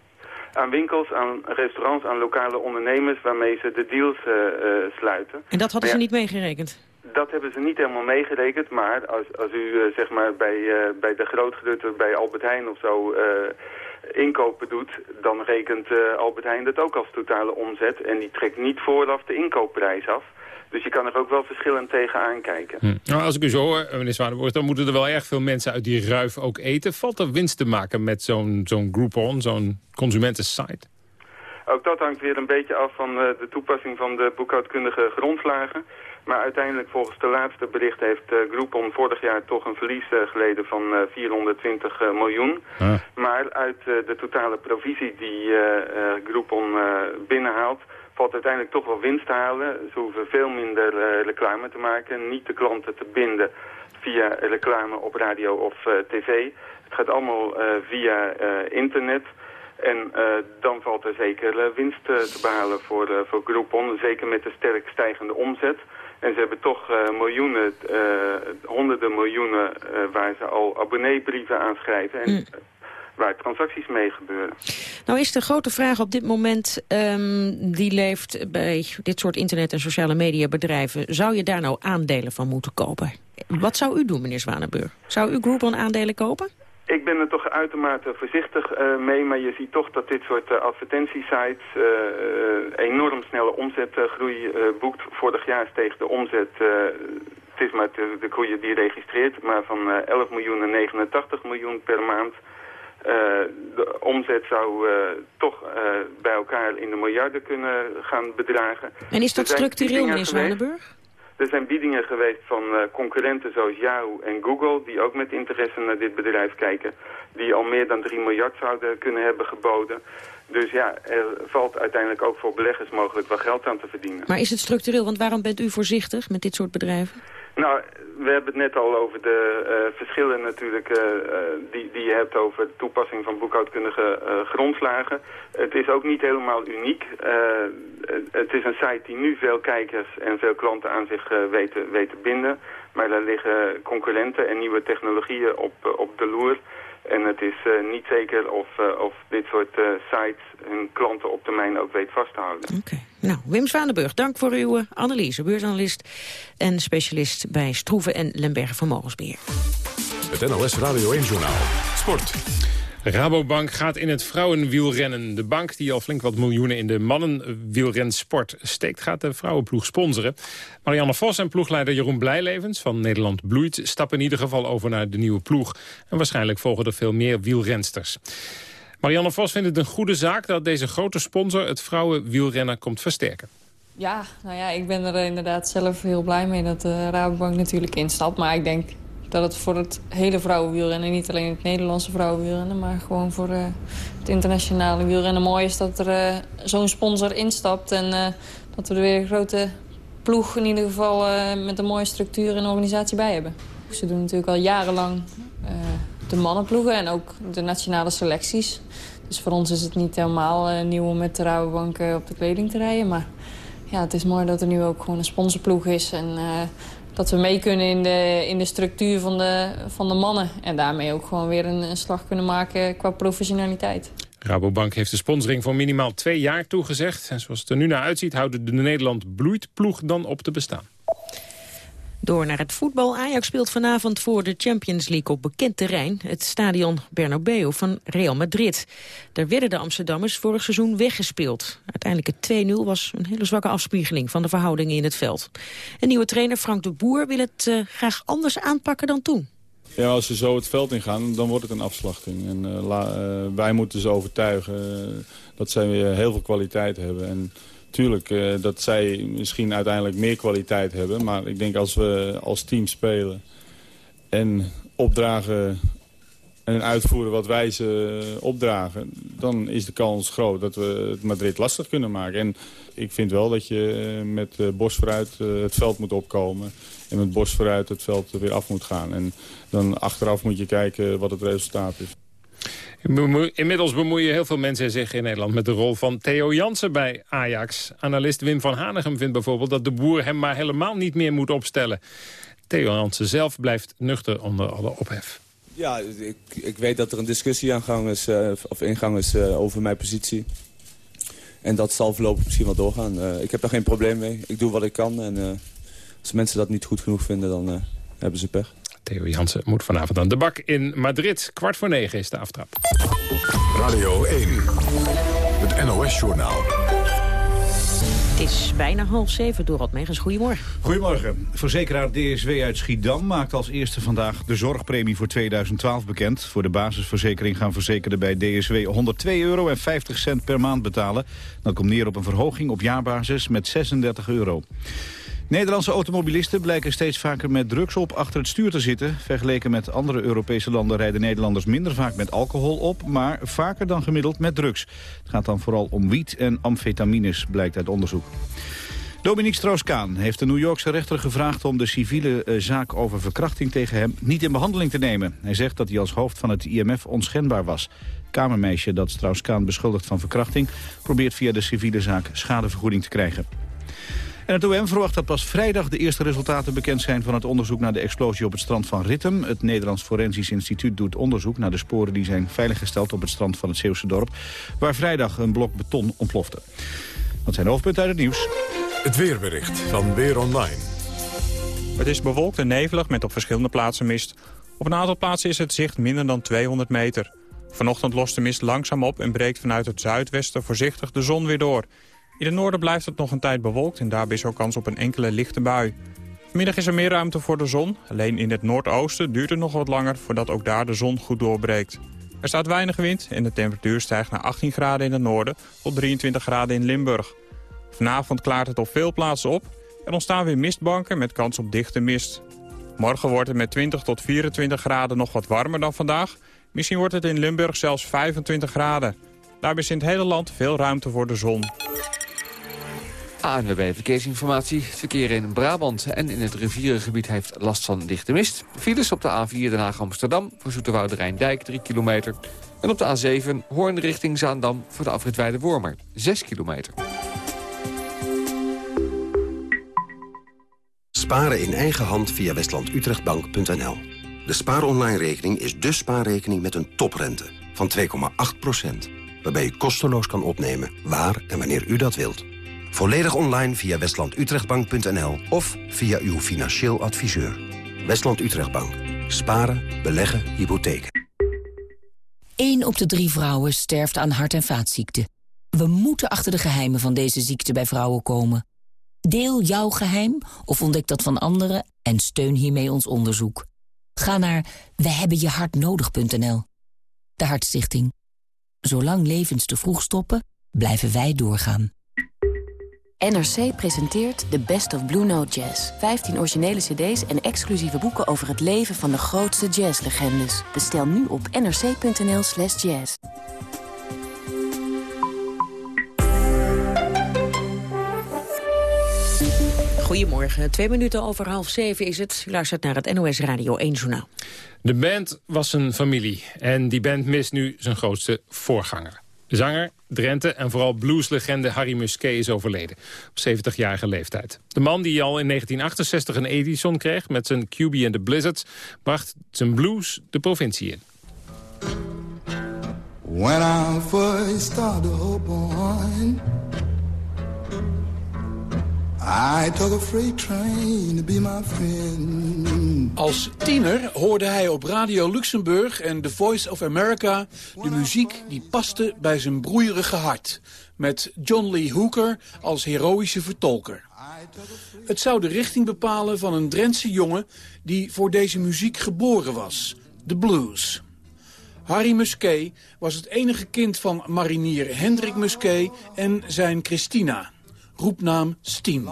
aan winkels, aan restaurants, aan lokale ondernemers waarmee ze de deals uh, uh, sluiten. En dat hadden ja, ze niet meegerekend? Dat hebben ze niet helemaal meegerekend, maar als, als u uh, zeg maar bij, bij de grootgerutte, bij Albert Heijn of zo inkopen doet, dan rekent Albert Heijn dat ook als totale omzet. En die trekt niet vooraf de inkoopprijs af. Dus je kan er ook wel verschillend tegenaan kijken. Hm. Nou, als ik u zo hoor, meneer Zwanenborg, dan moeten er wel erg veel mensen uit die ruif ook eten. Valt er winst te maken met zo'n zo'n Groupon, zo'n consumentensite? Ook dat hangt weer een beetje af van uh, de toepassing van de boekhoudkundige grondslagen. Maar uiteindelijk volgens de laatste bericht heeft uh, Groupon vorig jaar toch een verlies uh, geleden van 420 miljoen. Ah. Maar uit de totale provisie die Groupon binnenhaalt valt uiteindelijk toch wel winst te halen. Ze hoeven veel minder uh, reclame te maken, niet de klanten te binden via reclame op radio of uh, tv. Het gaat allemaal uh, via internet. En dan valt er zeker winst te behalen voor, voor Groupon, zeker met de sterk stijgende omzet. En ze hebben toch miljoenen, honderden miljoenen waar ze al abonneebrieven aanschrijven. En, mm waar transacties mee gebeuren. Nou is de grote vraag op dit moment, um, die leeft bij dit soort internet- en sociale media bedrijven. Zou je daar nou aandelen van moeten kopen? Wat zou u doen, meneer Zwanenburg? Zou u Groupon aandelen kopen? Ik ben er toch uitermate voorzichtig uh, mee, maar je ziet toch dat dit soort uh, advertentiesites uh, enorm snelle omzetgroei boekt. Vorig jaar steeg de omzet, het is maar de, de groei die registreert, maar van 11 miljoen naar 89 miljoen per maand. Uh, de omzet zou uh, toch uh, bij elkaar in de miljarden kunnen gaan bedragen. En is dat structureel, meneer Zwanenburg? Er zijn biedingen geweest van concurrenten zoals Yahoo en Google... die ook met interesse naar dit bedrijf kijken... die al meer dan 3 miljard zouden kunnen hebben geboden. Dus ja, er valt uiteindelijk ook voor beleggers mogelijk wel geld aan te verdienen. Maar is het structureel? Want waarom bent u voorzichtig met dit soort bedrijven? Nou, we hebben het net al over de uh, verschillen natuurlijk uh, die, die je hebt over de toepassing van boekhoudkundige grondslagen. Het is ook niet helemaal uniek. het is een site die nu veel kijkers en veel klanten aan zich weten, weten binden. Maar daar liggen concurrenten en nieuwe technologieën op, op de loer. En het is niet zeker of, of dit soort sites hun klanten op termijn ook weet vast te houden. Oké. Nou, Wim Zwanenburg, dank voor uw analyse. Beursanalist en specialist bij Stroeven en Lembergen Vermogensbeheer. Het NLS Radio 1 Journaal. Sport. Rabobank gaat in het vrouwenwielrennen. De bank die al flink wat miljoenen in de mannenwielrensport steekt... gaat de vrouwenploeg sponsoren. Marianne Vos en ploegleider Jeroen Blijlevens van Nederland Bloeit... stappen in ieder geval over naar de nieuwe ploeg. En waarschijnlijk volgen er veel meer wielrensters. Marianne Vos vindt het een goede zaak dat deze grote sponsor... het vrouwenwielrennen komt versterken. Ja, nou ja, ik ben er inderdaad zelf heel blij mee dat de Rabobank natuurlijk instapt. Maar ik denk dat het voor het hele vrouwenwielrennen, niet alleen het Nederlandse vrouwenwielrennen... maar gewoon voor uh, het internationale wielrennen mooi is dat er zo'n sponsor instapt... en dat we er weer een grote ploeg in ieder geval met een mooie structuur en organisatie bij hebben. Ze doen natuurlijk al jarenlang de mannenploegen en ook de nationale selecties. Dus voor ons is het niet helemaal nieuw om met de Rabobank op de kleding te rijden. Maar ja, het is mooi dat er nu ook gewoon een sponsorploeg is... en dat we mee kunnen in de, in de structuur van de, van de mannen. En daarmee ook gewoon weer een, een slag kunnen maken qua professionaliteit. Rabobank heeft de sponsoring voor minimaal twee jaar toegezegd. En zoals het er nu naar uitziet, houden de Nederland bloeit ploeg dan op te bestaan. Door naar het voetbal. Ajax speelt vanavond voor de Champions League op bekend terrein. Het stadion Bernabeu van Real Madrid. Daar werden de Amsterdammers vorig seizoen weggespeeld. Uiteindelijk het 2-0 was een hele zwakke afspiegeling van de verhoudingen in het veld. Een nieuwe trainer Frank de Boer wil het uh, graag anders aanpakken dan toen. Ja, als ze zo het veld ingaan, dan wordt het een afslachting. En la, uh, wij moeten ze overtuigen dat zij heel veel kwaliteit hebben. En Tuurlijk uh, dat zij misschien uiteindelijk meer kwaliteit hebben. Maar ik denk als we als team spelen en opdragen en uitvoeren wat wij ze opdragen... dan is de kans groot dat we het Madrid lastig kunnen maken. En ik vind wel dat je met uh, borst vooruit het veld moet opkomen... en met borst vooruit het veld weer af moet gaan. En dan achteraf moet je kijken wat het resultaat is. Inmiddels bemoeien heel veel mensen zich in Nederland met de rol van Theo Jansen bij Ajax. Analist Wim van Hanegem vindt bijvoorbeeld dat de boer hem maar helemaal niet meer moet opstellen. Theo Jansen zelf blijft nuchter onder alle ophef. Ja, ik, ik weet dat er een discussie aan gang is, uh, of ingang is uh, over mijn positie. En dat zal voorlopig misschien wel doorgaan. Uh, ik heb daar geen probleem mee. Ik doe wat ik kan. En als mensen dat niet goed genoeg vinden, dan hebben ze pech. Theo Jansen moet vanavond aan de bak in Madrid. Kwart voor negen is de aftrap. Radio 1, het NOS-journaal. Het is bijna half zeven, Dorot Megens. Goedemorgen. Goedemorgen. Verzekeraar DSW uit Schiedam maakt als eerste vandaag de zorgpremie voor 2012 bekend. Voor de basisverzekering gaan verzekerden bij DSW 102 euro en 50 cent per maand betalen. Dat komt neer op een verhoging op jaarbasis met 36 euro. Nederlandse automobilisten blijken steeds vaker met drugs op achter het stuur te zitten. Vergeleken met andere Europese landen rijden Nederlanders minder vaak met alcohol op, maar vaker dan gemiddeld met drugs. Het gaat dan vooral om wiet en amfetamines, blijkt uit onderzoek. Dominique Strauss-Kaan heeft de New Yorkse rechter gevraagd om de civiele uh, zaak over verkrachting tegen hem niet in behandeling te nemen. Hij zegt dat hij als hoofd van het IMF onschendbaar was. Kamermeisje dat Strauss-Kaan beschuldigt van verkrachting probeert via de civiele zaak schadevergoeding te krijgen. En het OM verwacht dat pas vrijdag de eerste resultaten bekend zijn van het onderzoek naar de explosie op het strand van Rittem. Het Nederlands Forensisch Instituut doet onderzoek naar de sporen die zijn veiliggesteld op het strand van het Zeeuwse dorp, waar vrijdag een blok beton ontplofte. Dat zijn de hoofdpunten uit het nieuws. Het weerbericht van Weer Online. Het is bewolkt en nevelig met op verschillende plaatsen mist. Op een aantal plaatsen is het zicht minder dan 200 meter. Vanochtend lost de mist langzaam op en breekt vanuit het zuidwesten voorzichtig de zon weer door. In het noorden blijft het nog een tijd bewolkt en daarbij is ook kans op een enkele lichte bui. Vanmiddag is er meer ruimte voor de zon. Alleen in het noordoosten duurt het nog wat langer voordat ook daar de zon goed doorbreekt. Er staat weinig wind en de temperatuur stijgt naar 18 graden in het noorden tot 23 graden in Limburg. Vanavond klaart het op veel plaatsen op. Er ontstaan weer mistbanken met kans op dichte mist. Morgen wordt het met 20 tot 24 graden nog wat warmer dan vandaag. Misschien wordt het in Limburg zelfs 25 graden. Daarbij is in het hele land veel ruimte voor de zon. ANWB Verkeersinformatie. Verkeer in Brabant en in het rivierengebied heeft last van dichte mist. Files op de A4 Den Haag-Amsterdam voor Zoeterwoude Rijndijk 3 kilometer. En op de A7 Hoorn richting Zaandam voor de afrit Wormer 6 kilometer. Sparen in eigen hand via westlandutrechtbank.nl. De spaaronline-rekening is de spaarrekening met een toprente van 2,8% waarbij u kosteloos kan opnemen waar en wanneer u dat wilt. Volledig online via westlandutrechtbank.nl of via uw financieel adviseur. Westland Utrechtbank. Sparen, beleggen, hypotheken. 1 op de drie vrouwen sterft aan hart- en vaatziekten. We moeten achter de geheimen van deze ziekte bij vrouwen komen. Deel jouw geheim of ontdek dat van anderen en steun hiermee ons onderzoek. Ga naar wehebbenjehartnodig.nl. De Hartstichting. Zolang levens te vroeg stoppen, blijven wij doorgaan. NRC presenteert The Best of Blue Note Jazz. 15 originele cd's en exclusieve boeken over het leven van de grootste jazzlegendes. Bestel nu op nrc.nl slash jazz. Goedemorgen, twee minuten over half zeven is het. U luistert naar het NOS Radio 1 Journaal. De band was een familie en die band mist nu zijn grootste voorganger. Zanger, Drenthe en vooral blueslegende Harry Musquet is overleden. Op 70-jarige leeftijd. De man die al in 1968 een Edison kreeg met zijn QB and the Blizzards... bracht zijn blues de provincie in. When I first started I took a freight train to be my friend. Als tiener hoorde hij op Radio Luxemburg en The Voice of America... de muziek die paste bij zijn broeierige hart. Met John Lee Hooker als heroïsche vertolker. Het zou de richting bepalen van een Drentse jongen... die voor deze muziek geboren was. De blues. Harry Musquet was het enige kind van marinier Hendrik Musquet en zijn Christina roepnaam Stiem.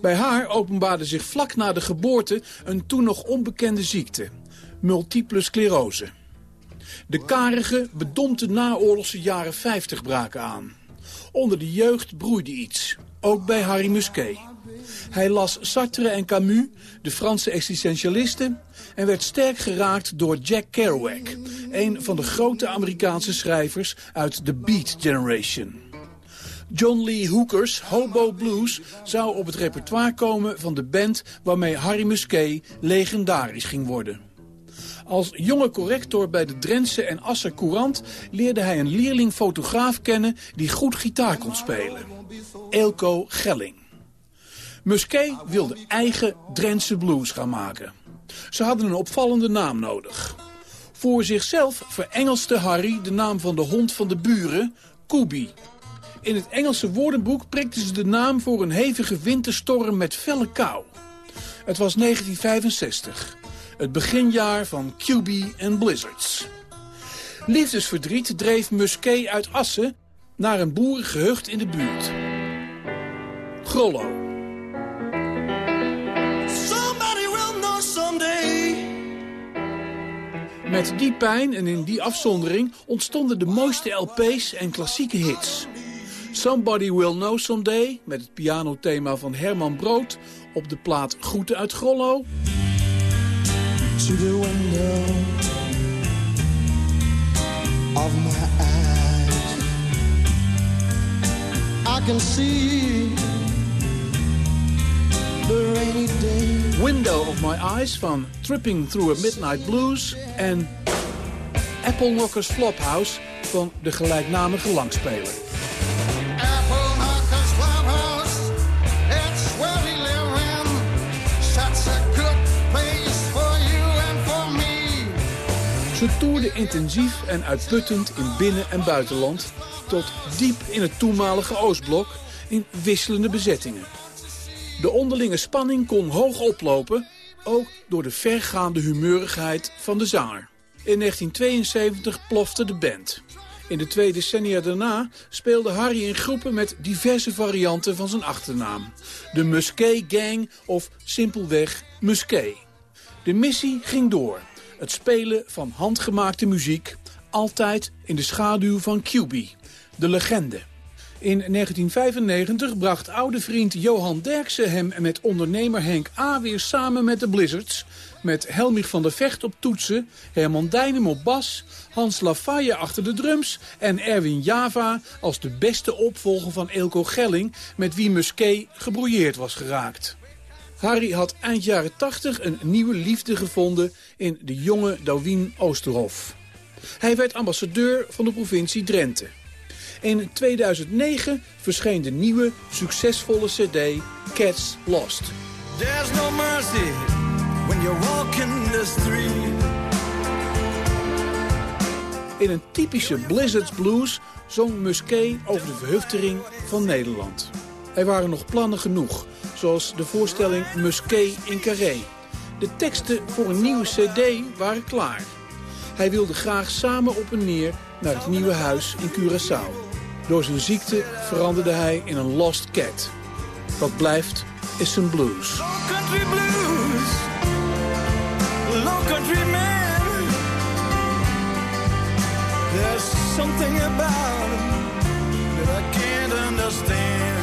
Bij haar openbaarde zich vlak na de geboorte een toen nog onbekende ziekte. Multiple sclerose. De karige, bedompte naoorlogse jaren 50 braken aan. Onder de jeugd broeide iets, ook bij Harry Musquet. Hij las Sartre en Camus, de Franse existentialisten... en werd sterk geraakt door Jack Kerouac... een van de grote Amerikaanse schrijvers uit de Beat Generation. John Lee Hooker's Hobo Blues zou op het repertoire komen van de band waarmee Harry Musquet legendarisch ging worden. Als jonge corrector bij de Drentse en Asser Courant leerde hij een leerling fotograaf kennen die goed gitaar kon spelen. Elko Gelling. Musquet wilde eigen Drentse blues gaan maken. Ze hadden een opvallende naam nodig. Voor zichzelf verengelste Harry de naam van de hond van de buren, Kubi. In het Engelse woordenboek prikten ze de naam voor een hevige winterstorm met felle kou. Het was 1965, het beginjaar van QB en Blizzards. Liefdesverdriet dreef Musquet uit Assen naar een boerengehucht in de buurt. Grollo. Met die pijn en in die afzondering ontstonden de mooiste LP's en klassieke hits. Somebody Will Know Someday met het pianothema van Herman Brood op de plaat Groeten uit Grollo. To the window of my eyes I can see the rainy day Window of My Eyes van Tripping Through a Midnight Blues en Apple Knockers Flophouse van de gelijknamige langspeler. Ze toerde intensief en uitputtend in binnen- en buitenland... tot diep in het toenmalige Oostblok in wisselende bezettingen. De onderlinge spanning kon hoog oplopen, ook door de vergaande humeurigheid van de zanger. In 1972 plofte de band. In de twee decennia daarna speelde Harry in groepen met diverse varianten van zijn achternaam. De Musquet Gang of simpelweg Musquet. De missie ging door het spelen van handgemaakte muziek, altijd in de schaduw van QB, de legende. In 1995 bracht oude vriend Johan Derksen hem met ondernemer Henk A. weer samen met de Blizzards... met Helmich van der Vecht op toetsen, Herman Dijnem op bas... Hans Lafaye achter de drums en Erwin Java als de beste opvolger van Elko Gelling... met wie Musquet gebrouilleerd was geraakt. Harry had eind jaren 80 een nieuwe liefde gevonden in de jonge Douwien Oosterhof. Hij werd ambassadeur van de provincie Drenthe. In 2009 verscheen de nieuwe, succesvolle cd Cats Lost. There's no mercy when you're walking the street. In een typische Blizzards blues zong Musquet over de verhuftering van Nederland. Er waren nog plannen genoeg, zoals de voorstelling Musquet in Carré. De teksten voor een nieuwe cd waren klaar. Hij wilde graag samen op en neer naar het nieuwe huis in Curaçao. Door zijn ziekte veranderde hij in een lost cat. Wat blijft is zijn blues. country blues. There's something about him that I can't understand.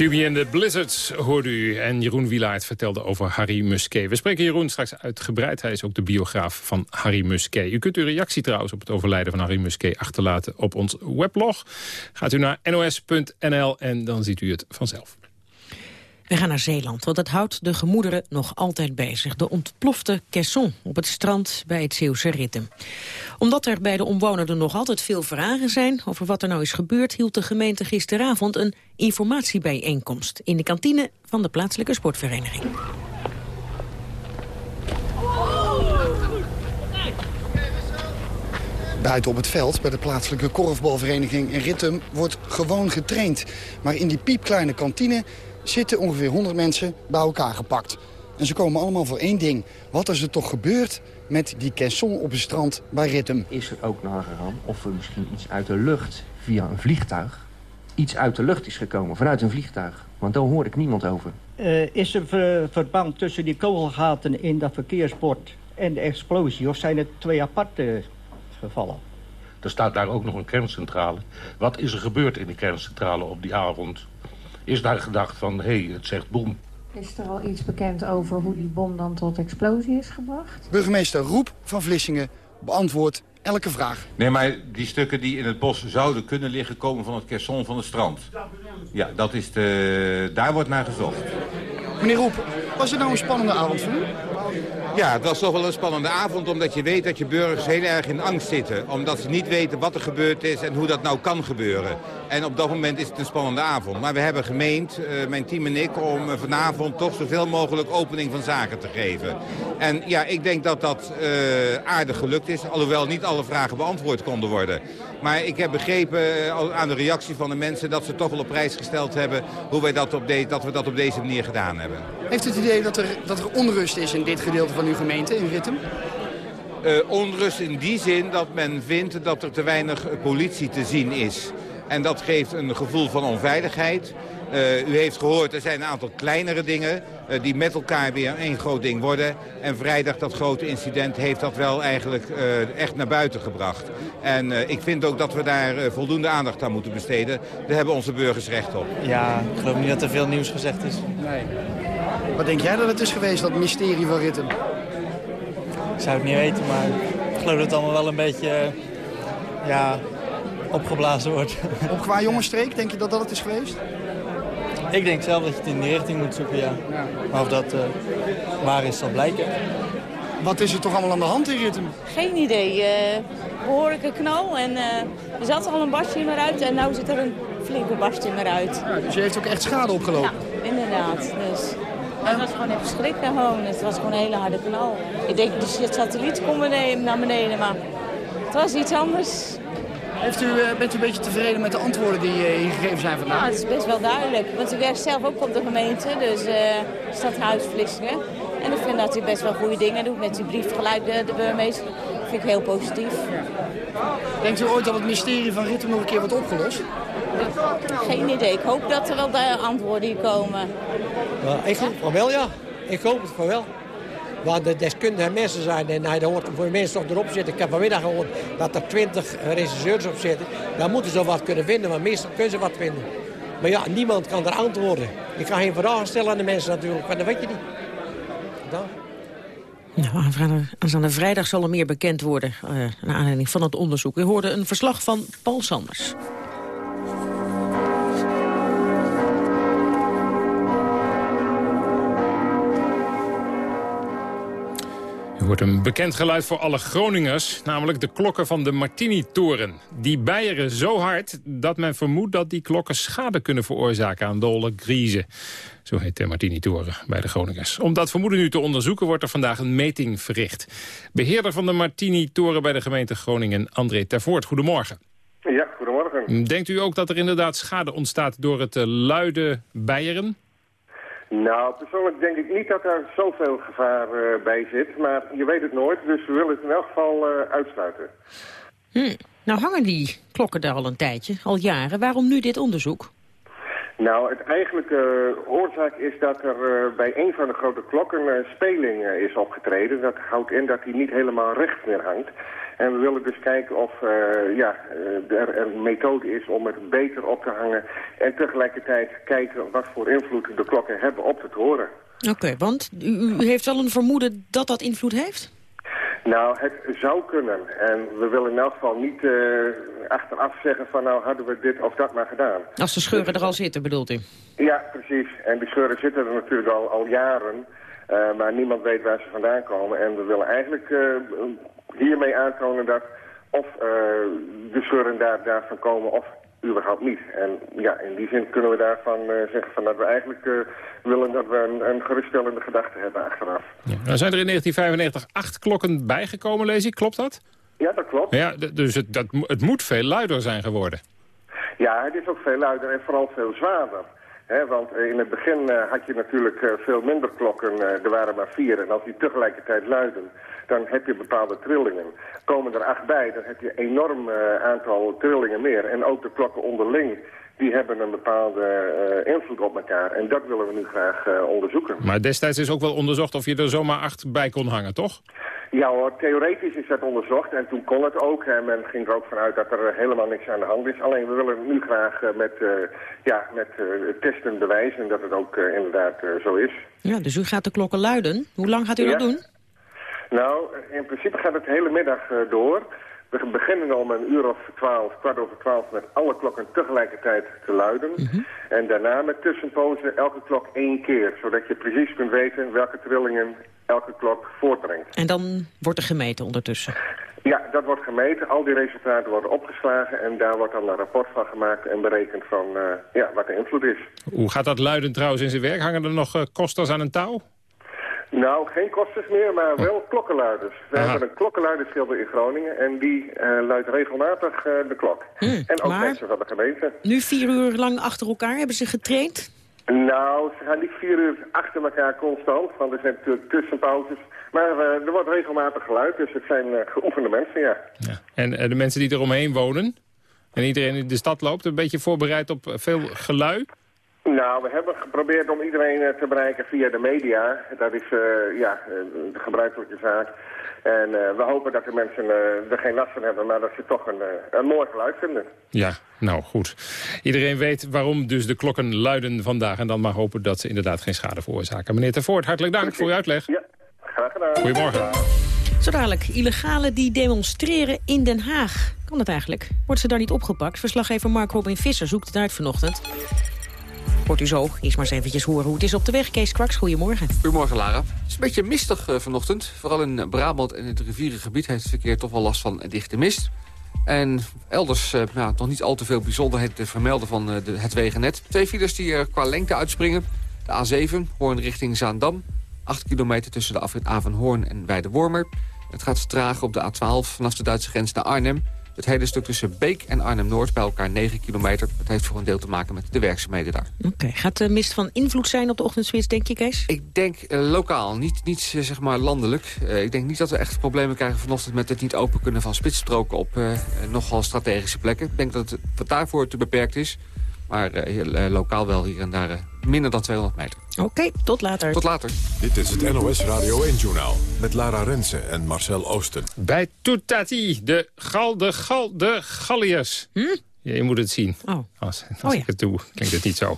QB and the Blizzards hoorde u. En Jeroen Wielaert vertelde over Harry Musquet. We spreken Jeroen straks uitgebreid. Hij is ook de biograaf van Harry Musquet. U kunt uw reactie trouwens op het overlijden van Harry Musquet achterlaten op ons weblog. Gaat u naar nos.nl en dan ziet u het vanzelf. We gaan naar Zeeland, want het houdt de gemoederen nog altijd bezig. De ontplofte caisson op het strand bij het Zeeuwse Rittem. Omdat er bij de omwonenden nog altijd veel vragen zijn... over wat er nou is gebeurd, hield de gemeente gisteravond... een informatiebijeenkomst in de kantine van de plaatselijke sportvereniging. Buiten op het veld, bij de plaatselijke korfbalvereniging in Rittem, wordt gewoon getraind. Maar in die piepkleine kantine zitten ongeveer 100 mensen bij elkaar gepakt. En ze komen allemaal voor één ding. Wat is er toch gebeurd met die caisson op het strand bij Rittem? Is er ook nagegaan of er misschien iets uit de lucht via een vliegtuig... iets uit de lucht is gekomen, vanuit een vliegtuig? Want daar hoor ik niemand over. Eh, is er ver- verband tussen die kogelgaten in dat verkeersbord en de explosie? Of zijn het twee aparte gevallen? Er staat daar ook nog een kerncentrale. Wat is er gebeurd in de kerncentrale op die avond? Is daar gedacht van, hé, hey, het zegt boem. Is er al iets bekend over hoe die bom dan tot explosie is gebracht? Burgemeester Roep van Vlissingen beantwoordt elke vraag. Nee, maar die stukken die in het bos zouden kunnen liggen... komen van het caisson van het strand. Ja, dat is de... daar wordt naar gezocht. Meneer Roep, was het nou een spannende avond voor u? Ja, het was toch wel een spannende avond... omdat je weet dat je burgers heel erg in angst zitten. Omdat ze niet weten wat er gebeurd is en hoe dat nou kan gebeuren. En op dat moment is het een spannende avond. Maar we hebben gemeend, eh, mijn team en ik, om eh, vanavond toch zoveel mogelijk opening van zaken te geven. En ja, ik denk dat dat eh, aardig gelukt is. Alhoewel niet alle vragen beantwoord konden worden. Maar ik heb begrepen eh, aan de reactie van de mensen... dat ze toch wel op prijs gesteld hebben hoe wij dat, op de, dat we dat op deze manier gedaan hebben. Heeft u het idee dat er, dat er onrust is in dit gedeelte van uw gemeente, in Rittem? Eh, onrust in die zin dat men vindt dat er te weinig eh, politie te zien is. En dat geeft een gevoel van onveiligheid. Eh, u heeft gehoord, er zijn een aantal kleinere dingen eh, die met elkaar weer één groot ding worden. En vrijdag dat grote incident heeft dat wel eigenlijk eh, echt naar buiten gebracht. En eh, ik vind ook dat we daar eh, voldoende aandacht aan moeten besteden. Daar hebben onze burgers recht op. Ja, ik geloof niet dat er veel nieuws gezegd is. Nee. Wat denk jij dat het is geweest, dat mysterie van Rittem? Ik zou het niet weten, maar ik geloof dat het allemaal wel een beetje ja, opgeblazen wordt. Op qua jongensstreek, denk je dat dat het is geweest? Ik denk zelf dat je het in die richting moet zoeken, ja. Maar of dat eh, waar is, zal blijken. Wat is er toch allemaal aan de hand in Rittem? Geen idee. eh behoorlijke knal en eh, er zat al een barstje in me uit en nu zit er een flinke barst in me uit. dus je heeft ook echt schade opgelopen? Ja, inderdaad. Dus. Het was gewoon even schrikken gewoon. Het was gewoon een hele harde knal. Ik denk dat de satelliet komt naar beneden, maar het was iets anders. Heeft u, eh, bent u een beetje tevreden met de antwoorden die eh, hier gegeven zijn Ja, vandaag? het is best wel duidelijk. Want ik werk zelf ook op de gemeente, dus eh stadhuis Vlissingen. En ik vind dat hij best wel goede dingen doet met die brief gelijk de, de burgemeester. Dat vind ik heel positief. Denkt u ooit dat het mysterie van Rittem nog een keer wordt opgelost? Geen idee. Ik hoop dat er wel de antwoorden hier komen. Ja, ik hoop van wel, ja. Ik hoop het van wel. Waar de deskundige mensen zijn en hij hoort voor de mensen toch erop zitten. Ik heb vanmiddag gehoord dat er twintig regisseurs op zitten. Dan moeten ze wat kunnen vinden, maar meestal kunnen ze wat vinden. Maar ja, niemand kan er antwoorden. Je kan geen vragen stellen aan de mensen natuurlijk, want dat weet je niet. Dan. Nou, aanstaande- aanstaande vrijdag zal er meer bekend worden... eh naar aanleiding van het onderzoek. U hoorde een verslag van Paul Sanders. Er wordt een bekend geluid voor alle Groningers, namelijk de klokken van de Martini-toren. Die bijeren zo hard dat men vermoedt dat die klokken schade kunnen veroorzaken aan Dole Grieze. Zo heet de Martini-toren bij de Groningers. Om dat vermoeden nu te onderzoeken wordt er vandaag een meting verricht. Beheerder van de Martini-toren bij de gemeente Groningen, André Tervoort. Goedemorgen. Ja, goedemorgen. Denkt u ook dat er inderdaad schade ontstaat door het uh, luide bijeren? Nou, persoonlijk denk ik niet dat er zoveel gevaar uh, bij zit. Maar je weet het nooit, dus we willen het in elk geval uh, uitsluiten. Hm. Nou hangen die klokken daar al een tijdje, al jaren. Waarom nu dit onderzoek? Nou, het eigenlijke oorzaak is dat er uh, bij een van de grote klokken een speling is opgetreden. Dat houdt in dat hij niet helemaal recht meer hangt. En we willen dus kijken of uh, ja, er een methode is om het beter op te hangen. En tegelijkertijd kijken wat voor invloed de klokken hebben op het horen. Oké, want u, u, heeft wel een vermoeden dat dat invloed heeft? Nou, het zou kunnen. En we willen in elk geval niet uh, achteraf zeggen van nou hadden we dit of dat maar gedaan. Als de scheuren er al zitten, bedoelt u? Ja, precies. En die scheuren zitten er natuurlijk al, al jaren. Uh, maar niemand weet waar ze vandaan komen. En we willen eigenlijk uh, hiermee aantonen dat of uh, de scheuren daar, daarvan komen of überhaupt niet. En ja, in die zin kunnen we daarvan zeggen van dat we eigenlijk willen dat we een, een geruststellende gedachte hebben achteraf. Ja. Nou zijn er in 1995 acht klokken bijgekomen, lees ik. Klopt dat? Ja, dat klopt. Ja, dus het, dat, het moet veel luider zijn geworden. Ja, het is ook veel luider en vooral veel zwaarder. Want in het begin uh, had je natuurlijk uh, veel minder klokken, er waren maar vier. En als die tegelijkertijd luiden, dan heb je bepaalde trillingen. Komen er acht bij, dan heb je een enorm aantal trillingen meer. En ook de klokken onderling, die hebben een bepaalde invloed op elkaar. En dat willen we nu graag onderzoeken. Maar destijds is ook wel onderzocht of je er zomaar acht bij kon hangen, toch? Ja hoor, theoretisch is dat onderzocht en toen kon het ook. En men ging er ook vanuit dat er helemaal niks aan de hand is. Alleen we willen nu graag met, uh, ja, met uh, testen bewijzen dat het ook uh, inderdaad zo is. Ja, dus u gaat de klokken luiden. Hoe lang gaat u ja. dat doen? Nou, in principe gaat het de hele middag door. We beginnen om een uur of twaalf, kwart over twaalf, met alle klokken tegelijkertijd te luiden. Mm -hmm. En daarna met tussenpozen elke klok één keer. Zodat je precies kunt weten welke trillingen elke klok voortbrengt. En dan wordt er gemeten ondertussen? Ja, dat wordt gemeten. Al die resultaten worden opgeslagen en daar wordt dan een rapport van gemaakt en berekend van uh, ja, wat de invloed is. Hoe gaat dat luiden trouwens in zijn werk? Hangen er nog uh, kosters aan een touw? Nou, geen kosters meer, maar wel oh. klokkenluiders. We Aha. hebben een klokkenluiderschilder in Groningen en die uh, luidt regelmatig uh, de klok. Hmm, en ook maar... mensen van de gemeente. Nu vier uur lang achter elkaar, hebben ze getraind? Nou, ze gaan niet vier uur achter elkaar constant, want er zijn natuurlijk tussenpauzes. Maar uh, er wordt regelmatig geluid, dus het zijn geoefende mensen, ja. ja. En de mensen die eromheen wonen en iedereen in de stad loopt, een beetje voorbereid op veel gelui? Nou, we hebben geprobeerd om iedereen te bereiken via de media. Dat is ja, de gebruikelijke zaak. En uh, we hopen dat de mensen uh, er geen last van hebben, maar dat ze toch een, uh, een mooi geluid vinden. Ja, nou goed. Iedereen weet waarom dus de klokken luiden vandaag. En dan maar hopen dat ze inderdaad geen schade veroorzaken. Meneer Tervoort, hartelijk dank voor uw uitleg. Ja, graag gedaan. Goedemorgen. Zo dadelijk, illegalen die demonstreren in Den Haag. Kan dat eigenlijk? Wordt ze daar niet opgepakt? Verslaggever Mark Robin Visser zoekt het uit vanochtend. Hoort u zo. Eerst maar eens eventjes horen hoe het is op de weg. Kees Kwaks, goedemorgen. Goedemorgen, Lara. Het is een beetje mistig uh, vanochtend. Vooral in Brabant en het rivierengebied heeft het verkeer toch wel last van dichte mist. En elders uh, nou, nog niet al te veel bijzonderheden te vermelden van uh, de, het wegennet. Twee files die er qua lengte uitspringen. De A7, Hoorn richting Zaandam. 8 kilometer tussen de afrit Avenhoorn en Weidewormer. Het gaat vertragen op de A12 vanaf de Duitse grens naar Arnhem. Het hele stuk tussen Beek en Arnhem-Noord bij elkaar 9 kilometer. Dat heeft voor een deel te maken met de werkzaamheden daar. Oké, okay. gaat de mist van invloed zijn op de ochtendspits, denk je, Kees? Ik denk uh, lokaal, niet, niet uh, zeg maar landelijk. Uh, ik denk niet dat we echt problemen krijgen vanochtend met het niet open kunnen van spitsstroken op nogal strategische plekken. Ik denk dat het wat daarvoor te beperkt is. Maar lokaal wel hier en daar minder dan 200 meter. Oké, okay, tot later. Tot later. Dit is het NOS Radio 1-journaal met Lara Rensen en Marcel Oosten. Bij Toetati, de gal, de gal, de Galliërs. Hm? Ja, je moet het zien. Oh. Als, als oh, ja. ik het doe, klinkt het niet zo.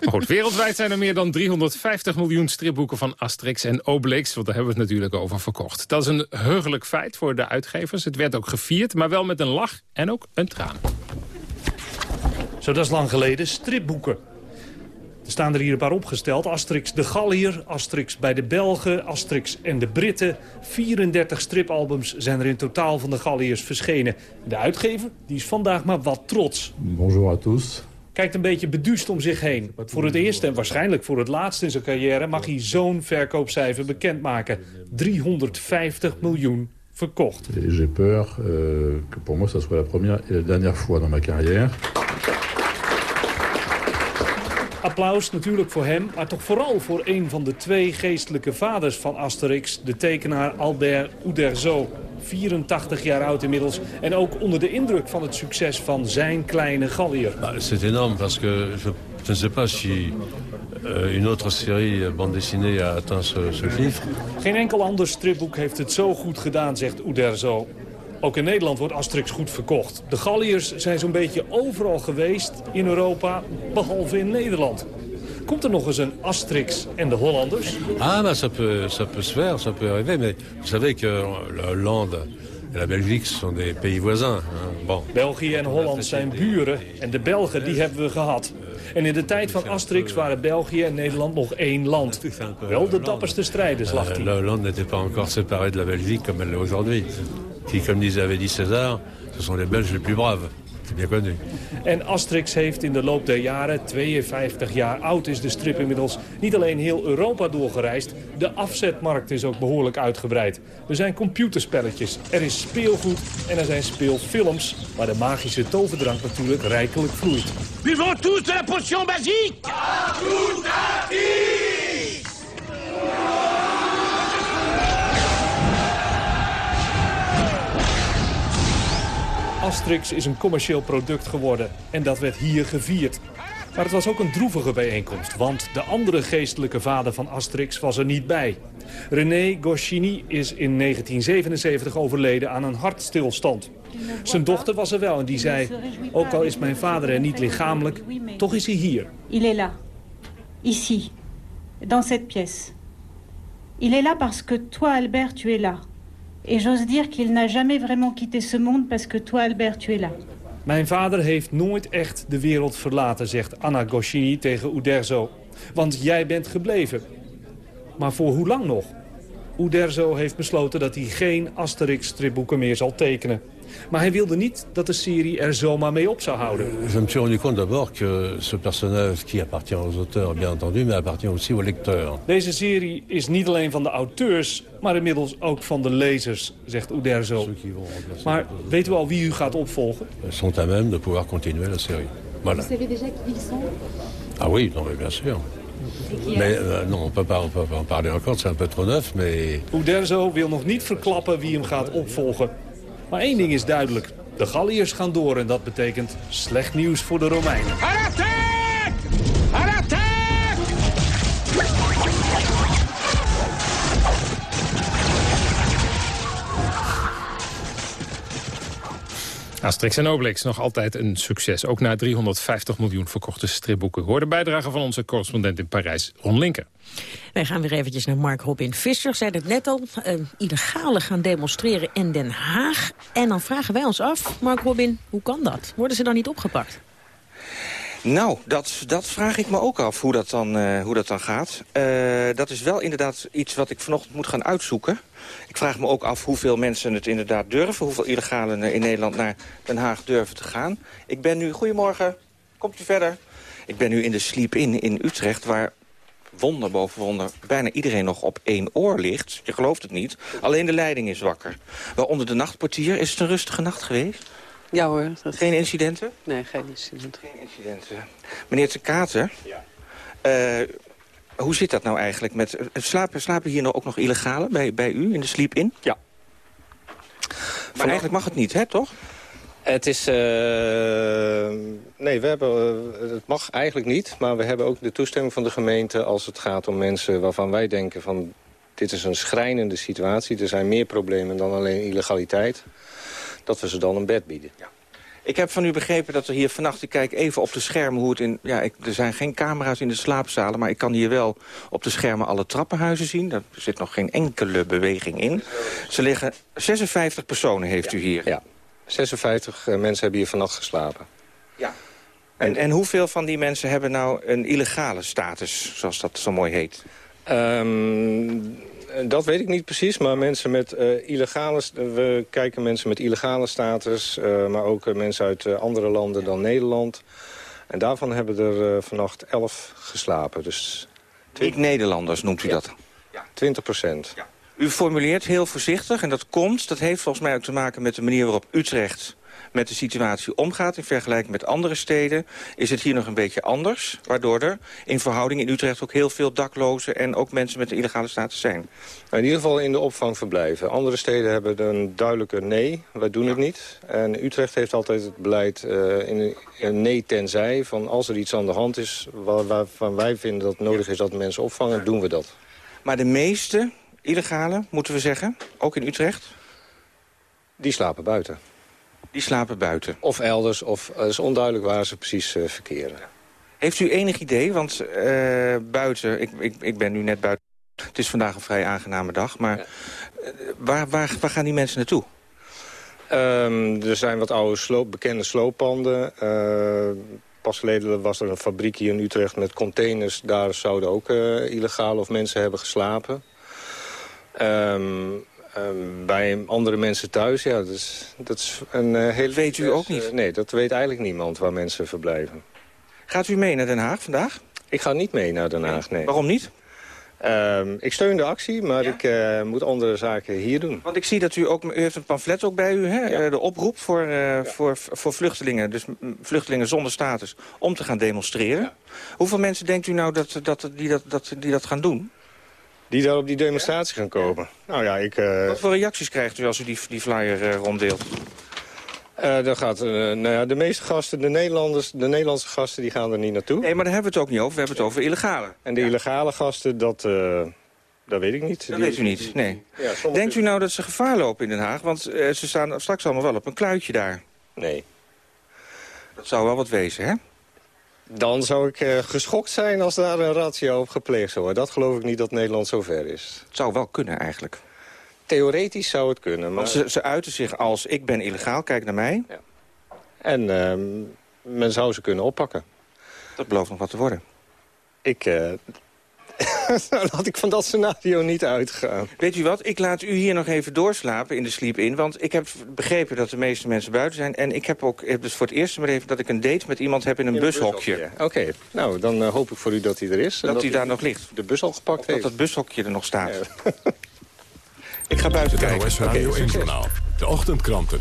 maar goed, wereldwijd zijn er meer dan 350 miljoen stripboeken van Asterix en Obelix. Want daar hebben we het natuurlijk over verkocht. Dat is een heugelijk feit voor de uitgevers. Het werd ook gevierd, maar wel met een lach en ook een traan. Zo, dat is lang geleden. Stripboeken. Er staan er hier een paar opgesteld. Asterix de Gallier, Asterix bij de Belgen, Asterix en de Britten. 34 stripalbums zijn er in totaal van de Galliërs verschenen. De uitgever die is vandaag maar wat trots. Bonjour à tous. Kijkt een beetje beduust om zich heen. Voor het eerst en waarschijnlijk voor het laatst in zijn carrière... mag hij zo'n verkoopcijfer bekendmaken. 350 miljoen verkocht. J'ai peur euh, que pour moi, ça soit la première et la dernière fois dans ma carrière. Applaus natuurlijk voor hem, maar toch vooral voor een van de twee geestelijke vaders van Asterix, de tekenaar Albert Uderzo. 84 jaar oud inmiddels en ook onder de indruk van het succes van zijn kleine Gallier. C'est énorme parce que je, je ne sais pas si euh, une autre série bande dessinée a atteint ce. Geen enkel ander stripboek heeft het zo goed gedaan, zegt Uderzo. Ook in Nederland wordt Asterix goed verkocht. De Galliërs zijn zo'n beetje overal geweest in Europa, behalve in Nederland. Komt er nog eens een Asterix en de Hollanders? Ah, bah, ça peut, ça peut se faire, ça peut arriver. Mais vous savez que la Hollande la Belgique sont des pays voisins. Bon. België en Holland zijn buren en de Belgen die hebben we gehad. En in de tijd van Asterix waren België en Nederland nog één land. Wel de dapperste strijders lag Euh, hij. la Hollande n'était pas encore séparée de la Belgique comme elle l'est aujourd'hui. Qui, comme disait, avait dit César, ce sont les Belges les plus braves. C'est bien connu. En Asterix heeft in de loop der jaren, 52 jaar oud is de strip inmiddels, niet alleen heel Europa doorgereisd, de afzetmarkt is ook behoorlijk uitgebreid. Er zijn computerspelletjes, er is speelgoed en er zijn speelfilms, waar de magische toverdrank natuurlijk rijkelijk vloeit. Buvons tous de la potion magique Asterix is een commercieel product geworden en dat werd hier gevierd. Maar het was ook een droevige bijeenkomst, want de andere geestelijke vader van Asterix was er niet bij. René Goscinny is in 1977 overleden aan een hartstilstand. Zijn dochter was er wel en die zei, ook al is mijn vader er niet lichamelijk, toch is hij hier. Il est là, ici, dans cette pièce. Il est là parce que toi, Albert, tu es là. Et j'ose dire qu'il n'a jamais vraiment quitté ce monde parce que toi, Albert, tu es là. Mijn vader heeft nooit echt de wereld verlaten, zegt Anna Goscinny tegen Uderzo. Want jij bent gebleven. Maar voor hoe lang nog? Uderzo heeft besloten dat hij geen Asterix-stripboeken meer zal tekenen. Maar hij wilde niet dat de serie er zomaar mee op zou houden. Je me suis rendu compte d'abord que ce personnage qui appartient aux auteurs, bien entendu, mais appartient aussi aux lecteurs. Deze serie is niet alleen van de auteurs, maar inmiddels ook van de lezers, zegt Uderzo. Maar weet u al wie u gaat opvolgen? sont à même de pouvoir continuer la série. Voilà. savez déjà qui ils sont Ah oui, non, mais bien sûr. Mais euh, non, on peut pas, on peut pas en parler encore, c'est un peu trop neuf, mais Uderzo wil nog niet verklappen wie hem gaat opvolgen. Maar één ding is duidelijk. De Galliërs gaan door en dat betekent slecht nieuws voor de Romeinen. Asterix en Obelix nog altijd een succes. Ook na 350 miljoen verkochte stripboeken. Hoor de bijdrage van onze correspondent in Parijs, Ron Linker. Wij gaan weer eventjes naar Mark Robin Visser. Zei het net al, uh, illegale gaan demonstreren in Den Haag. En dan vragen wij ons af, Mark Robin, hoe kan dat? Worden ze dan niet opgepakt? Nou, dat, dat vraag ik me ook af, hoe dat dan, uh, hoe dat dan gaat. Uh, dat is wel inderdaad iets wat ik vanochtend moet gaan uitzoeken. Ik vraag me ook af hoeveel mensen het inderdaad durven. Hoeveel illegalen in Nederland naar Den Haag durven te gaan. Ik ben nu... Goedemorgen, komt u verder? Ik ben nu in de Sleep-In in Utrecht, waar wonder boven wonder bijna iedereen nog op één oor ligt. Je gelooft het niet. Alleen de leiding is wakker. Waaronder de nachtportier. Is het een rustige nacht geweest? Ja hoor. Dat... Geen incidenten? Nee, geen incidenten. Geen incidenten. Meneer Te Kater, ja. Uh, hoe zit dat nou eigenlijk? Met, slapen, slapen hier nou ook nog illegalen bij, bij u in de Sleep-In? Ja. Maar Van... eigenlijk mag het niet, hè, toch? Het is... Uh, nee, we hebben, uh, het mag eigenlijk niet. Maar we hebben ook de toestemming van de gemeente... als het gaat om mensen waarvan wij denken van... dit is een schrijnende situatie. Er zijn meer problemen dan alleen illegaliteit. Dat we ze dan een bed bieden. Ja. Ik heb van u begrepen dat er hier vannacht... ik kijk even op de schermen hoe het in... Ja, ik, er zijn geen camera's in de slaapzalen... maar ik kan hier wel op de schermen alle trappenhuizen zien. Daar zit nog geen enkele beweging in. Ze liggen... 56 personen heeft ja. u hier. Ja, 56 uh, mensen hebben hier vannacht geslapen. Ja. En, en hoeveel van die mensen hebben nou een illegale status, zoals dat zo mooi heet? Um, dat weet ik niet precies, maar mensen met uh, illegale... We kijken mensen met illegale status, uh, maar ook mensen uit andere landen dan Nederland. En daarvan hebben er vannacht elf geslapen. Dus Niet Nederlanders noemt u ja. dat? Ja, 20 procent. Ja. U formuleert heel voorzichtig, en dat komt, dat heeft volgens mij ook te maken met de manier waarop Utrecht met de situatie omgaat in vergelijking met andere steden, is het hier nog een beetje anders. Waardoor er in verhouding in Utrecht ook heel veel daklozen en ook mensen met een illegale status zijn. In ieder geval in de opvang verblijven. Andere steden hebben een duidelijke nee, wij doen het niet. En Utrecht heeft altijd het beleid uh, in een nee tenzij. Van als er iets aan de hand is waar, waarvan wij vinden dat het nodig is dat mensen opvangen, doen we dat. Maar de meeste illegale, moeten we zeggen, ook in Utrecht? Die slapen buiten. Die slapen buiten? Of elders, of het is onduidelijk waar ze precies uh, verkeren. Heeft u enig idee, want uh, buiten, ik, ik, ik ben nu net buiten... Het is vandaag een vrij aangename dag, maar ja. waar, waar, waar gaan die mensen naartoe? Um, er zijn wat oude sloop, bekende slooppanden. Uh, pas geleden was er een fabriek hier in Utrecht met containers. Daar zouden ook uh, illegale of mensen hebben geslapen. Um, bij andere mensen thuis, ja, dat is, dat is een uh, hele... Weet u ook niet? Uh, nee, dat weet eigenlijk niemand waar mensen verblijven. Gaat u mee naar Den Haag vandaag? Ik ga niet mee naar Den Haag, nee. Waarom niet? Um, ik steun de actie, maar ja? ik uh, moet andere zaken hier doen. Want ik zie dat u ook, u heeft een pamflet ook bij u, hè? Ja. de oproep voor, uh, ja. voor, voor vluchtelingen, dus vluchtelingen zonder status, om te gaan demonstreren. Hoeveel mensen denkt u nou dat, dat, die, dat, dat, die dat gaan doen? Die daar op die demonstratie gaan komen? Nou ja, ik... Uh... Wat voor reacties krijgt u als u die, die flyer ronddeelt? Uh, gaat, uh, nou ja, de meeste gasten, de, Nederlanders, de Nederlandse gasten, die gaan er niet naartoe. Nee, maar daar hebben we het ook niet over. We hebben het over illegale. En de ja. illegale gasten, dat, uh, dat weet ik niet. Dat die, weet u niet, nee. Ja, Denkt u nou dat ze gevaar lopen in Den Haag? Want ze staan straks allemaal wel op een kluitje daar. Nee. Dat zou wel wat wezen, hè? Dan zou ik uh, geschokt zijn als daar een ratio op gepleegd zou worden. Dat geloof ik niet dat Nederland zover is. Het zou wel kunnen eigenlijk. Theoretisch zou het kunnen. Maar... Ze, ze uiten zich als ik ben illegaal, kijk naar mij. Ja. En uh, men zou ze kunnen oppakken. Dat belooft nog wat te worden. Ik... Uh... laat ik van dat scenario niet uitgaan. Weet u wat, ik laat u hier nog even doorslapen in de sleep-in... want ik heb begrepen dat de meeste mensen buiten zijn... en ik heb ook dus voor het eerst maar even dat ik een date met iemand heb in een in bushokje. bushokje. Oké, okay. nou, dan uh, hoop ik voor u dat hij er is. Dat, dat hij daar nog ligt. De bus al gepakt of heeft. dat het bushokje er nog staat. Ja. ik ga buiten het kijken. NOS Radio okay, 1 Journaal. De ochtendkranten.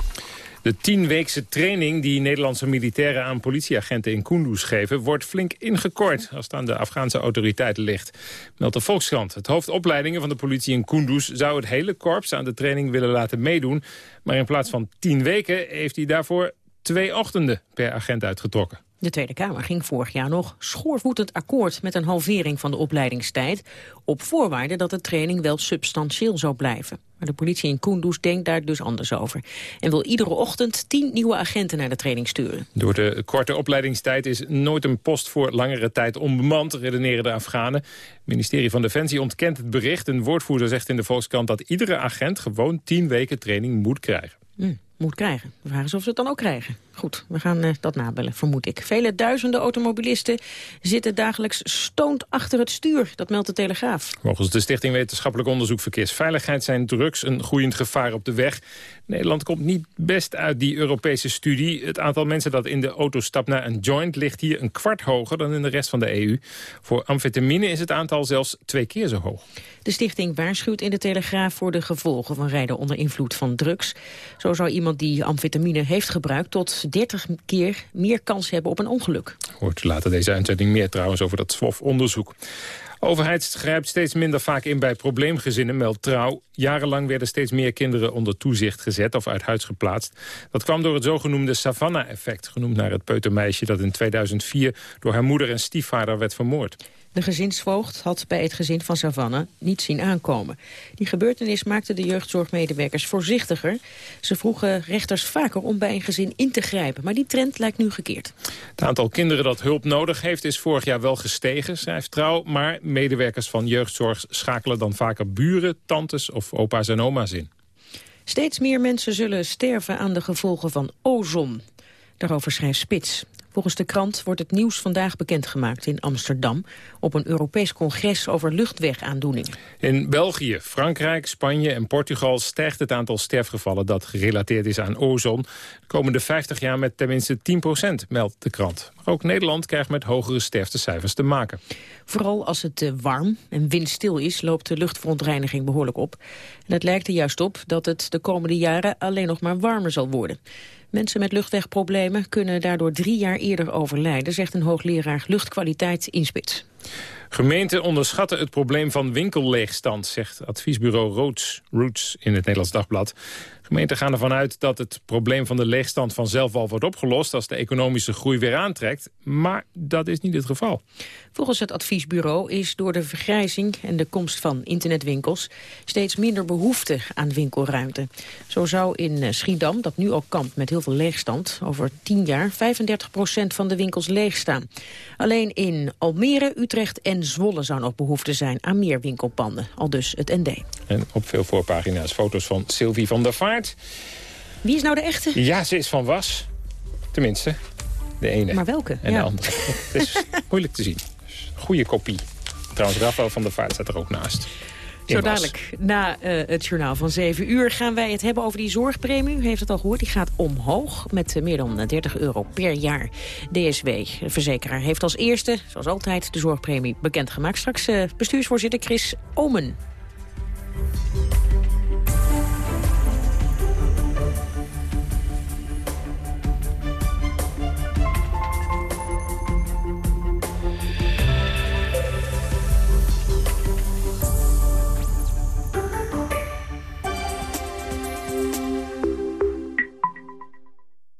De tienweekse training die Nederlandse militairen aan politieagenten in Kunduz geven... wordt flink ingekort als het aan de Afghaanse autoriteiten ligt. Meldt de Volkskrant. Het hoofdopleidingen van de politie in Kunduz zou het hele korps aan de training willen laten meedoen. Maar in plaats van tien weken heeft hij daarvoor twee ochtenden per agent uitgetrokken. De Tweede Kamer ging vorig jaar nog schoorvoetend akkoord met een halvering van de opleidingstijd, op voorwaarde dat de training wel substantieel zou blijven. Maar de politie in Kunduz denkt daar dus anders over. En wil iedere ochtend tien nieuwe agenten naar de training sturen. Door de korte opleidingstijd is nooit een post voor langere tijd onbemand, redeneren de Afghanen. Het ministerie van Defensie ontkent het bericht. Een woordvoerder zegt in de Volkskrant dat iedere agent gewoon tien weken training moet krijgen. Mm moet krijgen. De vraag is of ze het dan ook krijgen. Goed, we gaan uh, dat nabellen, vermoed ik. Vele duizenden automobilisten zitten dagelijks stoond achter het stuur. Dat meldt de Telegraaf. Volgens de Stichting Wetenschappelijk Onderzoek Verkeersveiligheid... zijn drugs een groeiend gevaar op de weg. Nederland komt niet best uit die Europese studie. Het aantal mensen dat in de auto stapt naar een joint... ligt hier een kwart hoger dan in de rest van de EU. Voor amfetamine is het aantal zelfs twee keer zo hoog. De stichting waarschuwt in de Telegraaf voor de gevolgen van rijden onder invloed van drugs. Zo zou iemand die amfetamine heeft gebruikt tot 30 keer meer kans hebben op een ongeluk. Hoort later deze uitzending meer trouwens over dat SWOF-onderzoek. Overheid grijpt steeds minder vaak in bij probleemgezinnen, meldt Trouw. Jarenlang werden steeds meer kinderen onder toezicht gezet of uit huis geplaatst. Dat kwam door het zogenoemde Savannah-effect, genoemd naar het peutermeisje dat in 2004 door haar moeder en stiefvader werd vermoord. De gezinsvoogd had bij het gezin van Savannah niet zien aankomen. Die gebeurtenis maakte de jeugdzorgmedewerkers voorzichtiger. Ze vroegen rechters vaker om bij een gezin in te grijpen. Maar die trend lijkt nu gekeerd. Het aantal kinderen dat hulp nodig heeft is vorig jaar wel gestegen, schrijft Trouw. Maar medewerkers van jeugdzorg schakelen dan vaker buren, tantes of opa's en oma's in. Steeds meer mensen zullen sterven aan de gevolgen van ozon. Daarover schrijft Spits. Volgens de krant wordt het nieuws vandaag bekendgemaakt in Amsterdam... op een Europees congres over luchtwegaandoeningen. In België, Frankrijk, Spanje en Portugal stijgt het aantal sterfgevallen... dat gerelateerd is aan ozon. De komende 50 jaar met tenminste 10% meldt de krant. Maar ook Nederland krijgt met hogere sterftecijfers te maken. Vooral als het warm en windstil is, loopt de luchtverontreiniging behoorlijk op. En het lijkt er juist op dat het de komende jaren alleen nog maar warmer zal worden. Mensen met luchtwegproblemen kunnen daardoor drie jaar eerder overlijden, zegt een hoogleraar luchtkwaliteit in Spits. Gemeenten onderschatten het probleem van winkelleegstand, zegt adviesbureau Roots, Roots in het Nederlands Dagblad. Gemeenten gaan ervan uit dat het probleem van de leegstand vanzelf al wordt opgelost als de economische groei weer aantrekt. Maar dat is niet het geval. Volgens het adviesbureau is door de vergrijzing en de komst van internetwinkels steeds minder behoefte aan winkelruimte. Zo zou in eh, Schiedam, dat nu al kampt met heel veel leegstand, over tien jaar 35 procent van de winkels leegstaan. Alleen in Almere, Utrecht en Zwolle zou nog behoefte zijn aan meer winkelpanden, al dus het ND. En op veel voorpagina's foto's van Sylvie van der Vaart. Wie is nou de echte? Ja, ze is van was. Tenminste, de ene. Maar welke? En Ja. de andere. Het is moeilijk te zien. Goede kopie. Trouwens, Rafael van der Vaart staat er ook naast. Zo dadelijk, na eh, het journaal van 7 uur, gaan wij het hebben over die zorgpremie. U heeft het al gehoord, die gaat omhoog met eh, meer dan eh, 30 euro per jaar. DSW, de verzekeraar, heeft als eerste, zoals altijd, de zorgpremie bekendgemaakt. Straks eh, bestuursvoorzitter Chris Omen.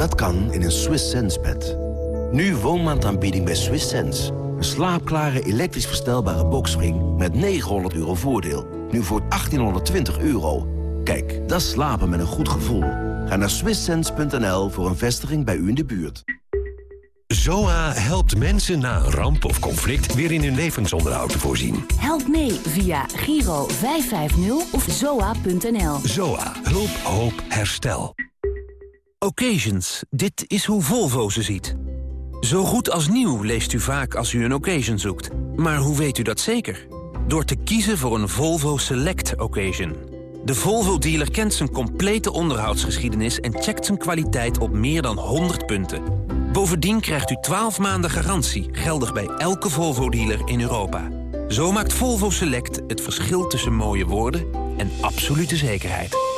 Dat kan in een Swiss Sense bed. Nu woonmaandaanbieding bij Swiss Sense. Een slaapklare elektrisch verstelbare boxspring met 900 euro voordeel. Nu voor 1820 euro. Kijk, dat slapen met een goed gevoel. Ga naar swisssense.nl voor een vestiging bij u in de buurt. ZOA helpt mensen na een ramp of conflict weer in hun levensonderhoud te voorzien. Help mee via Giro 550 of zoa.nl. ZOA. Hulp, hoop, herstel. Occasions. Dit is hoe Volvo ze ziet. Zo goed als nieuw leest u vaak als u een occasion zoekt. Maar hoe weet u dat zeker? Door te kiezen voor een Volvo Select Occasion. De Volvo-dealer kent zijn complete onderhoudsgeschiedenis... en checkt zijn kwaliteit op meer dan 100 punten. Bovendien krijgt u 12 maanden garantie... geldig bij elke Volvo-dealer in Europa. Zo maakt Volvo Select het verschil tussen mooie woorden... en absolute zekerheid.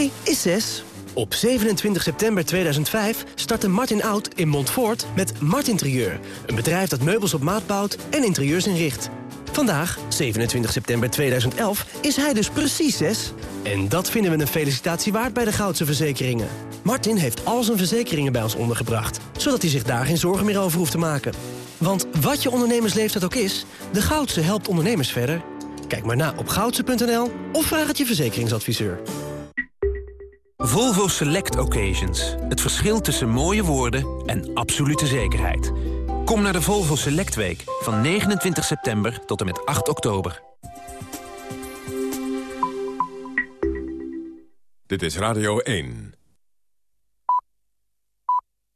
Is 6. Op 27 september 2005 startte Martin Oud in Montfort met Mart Interieur. Een bedrijf dat meubels op maat bouwt en interieurs inricht. Vandaag, 27 september 2011, is hij dus precies 6. En dat vinden we een felicitatie waard bij de Goudse Verzekeringen. Martin heeft al zijn verzekeringen bij ons ondergebracht, zodat hij zich daar geen zorgen meer over hoeft te maken. Want wat je ondernemersleeftijd ook is, de Goudse helpt ondernemers verder. Kijk maar na op goudse.nl of vraag het je verzekeringsadviseur. Volvo Select Occasions. Het verschil tussen mooie woorden en absolute zekerheid. Kom naar de Volvo Select Week van 29 september tot en met 8 oktober. Dit is Radio 1.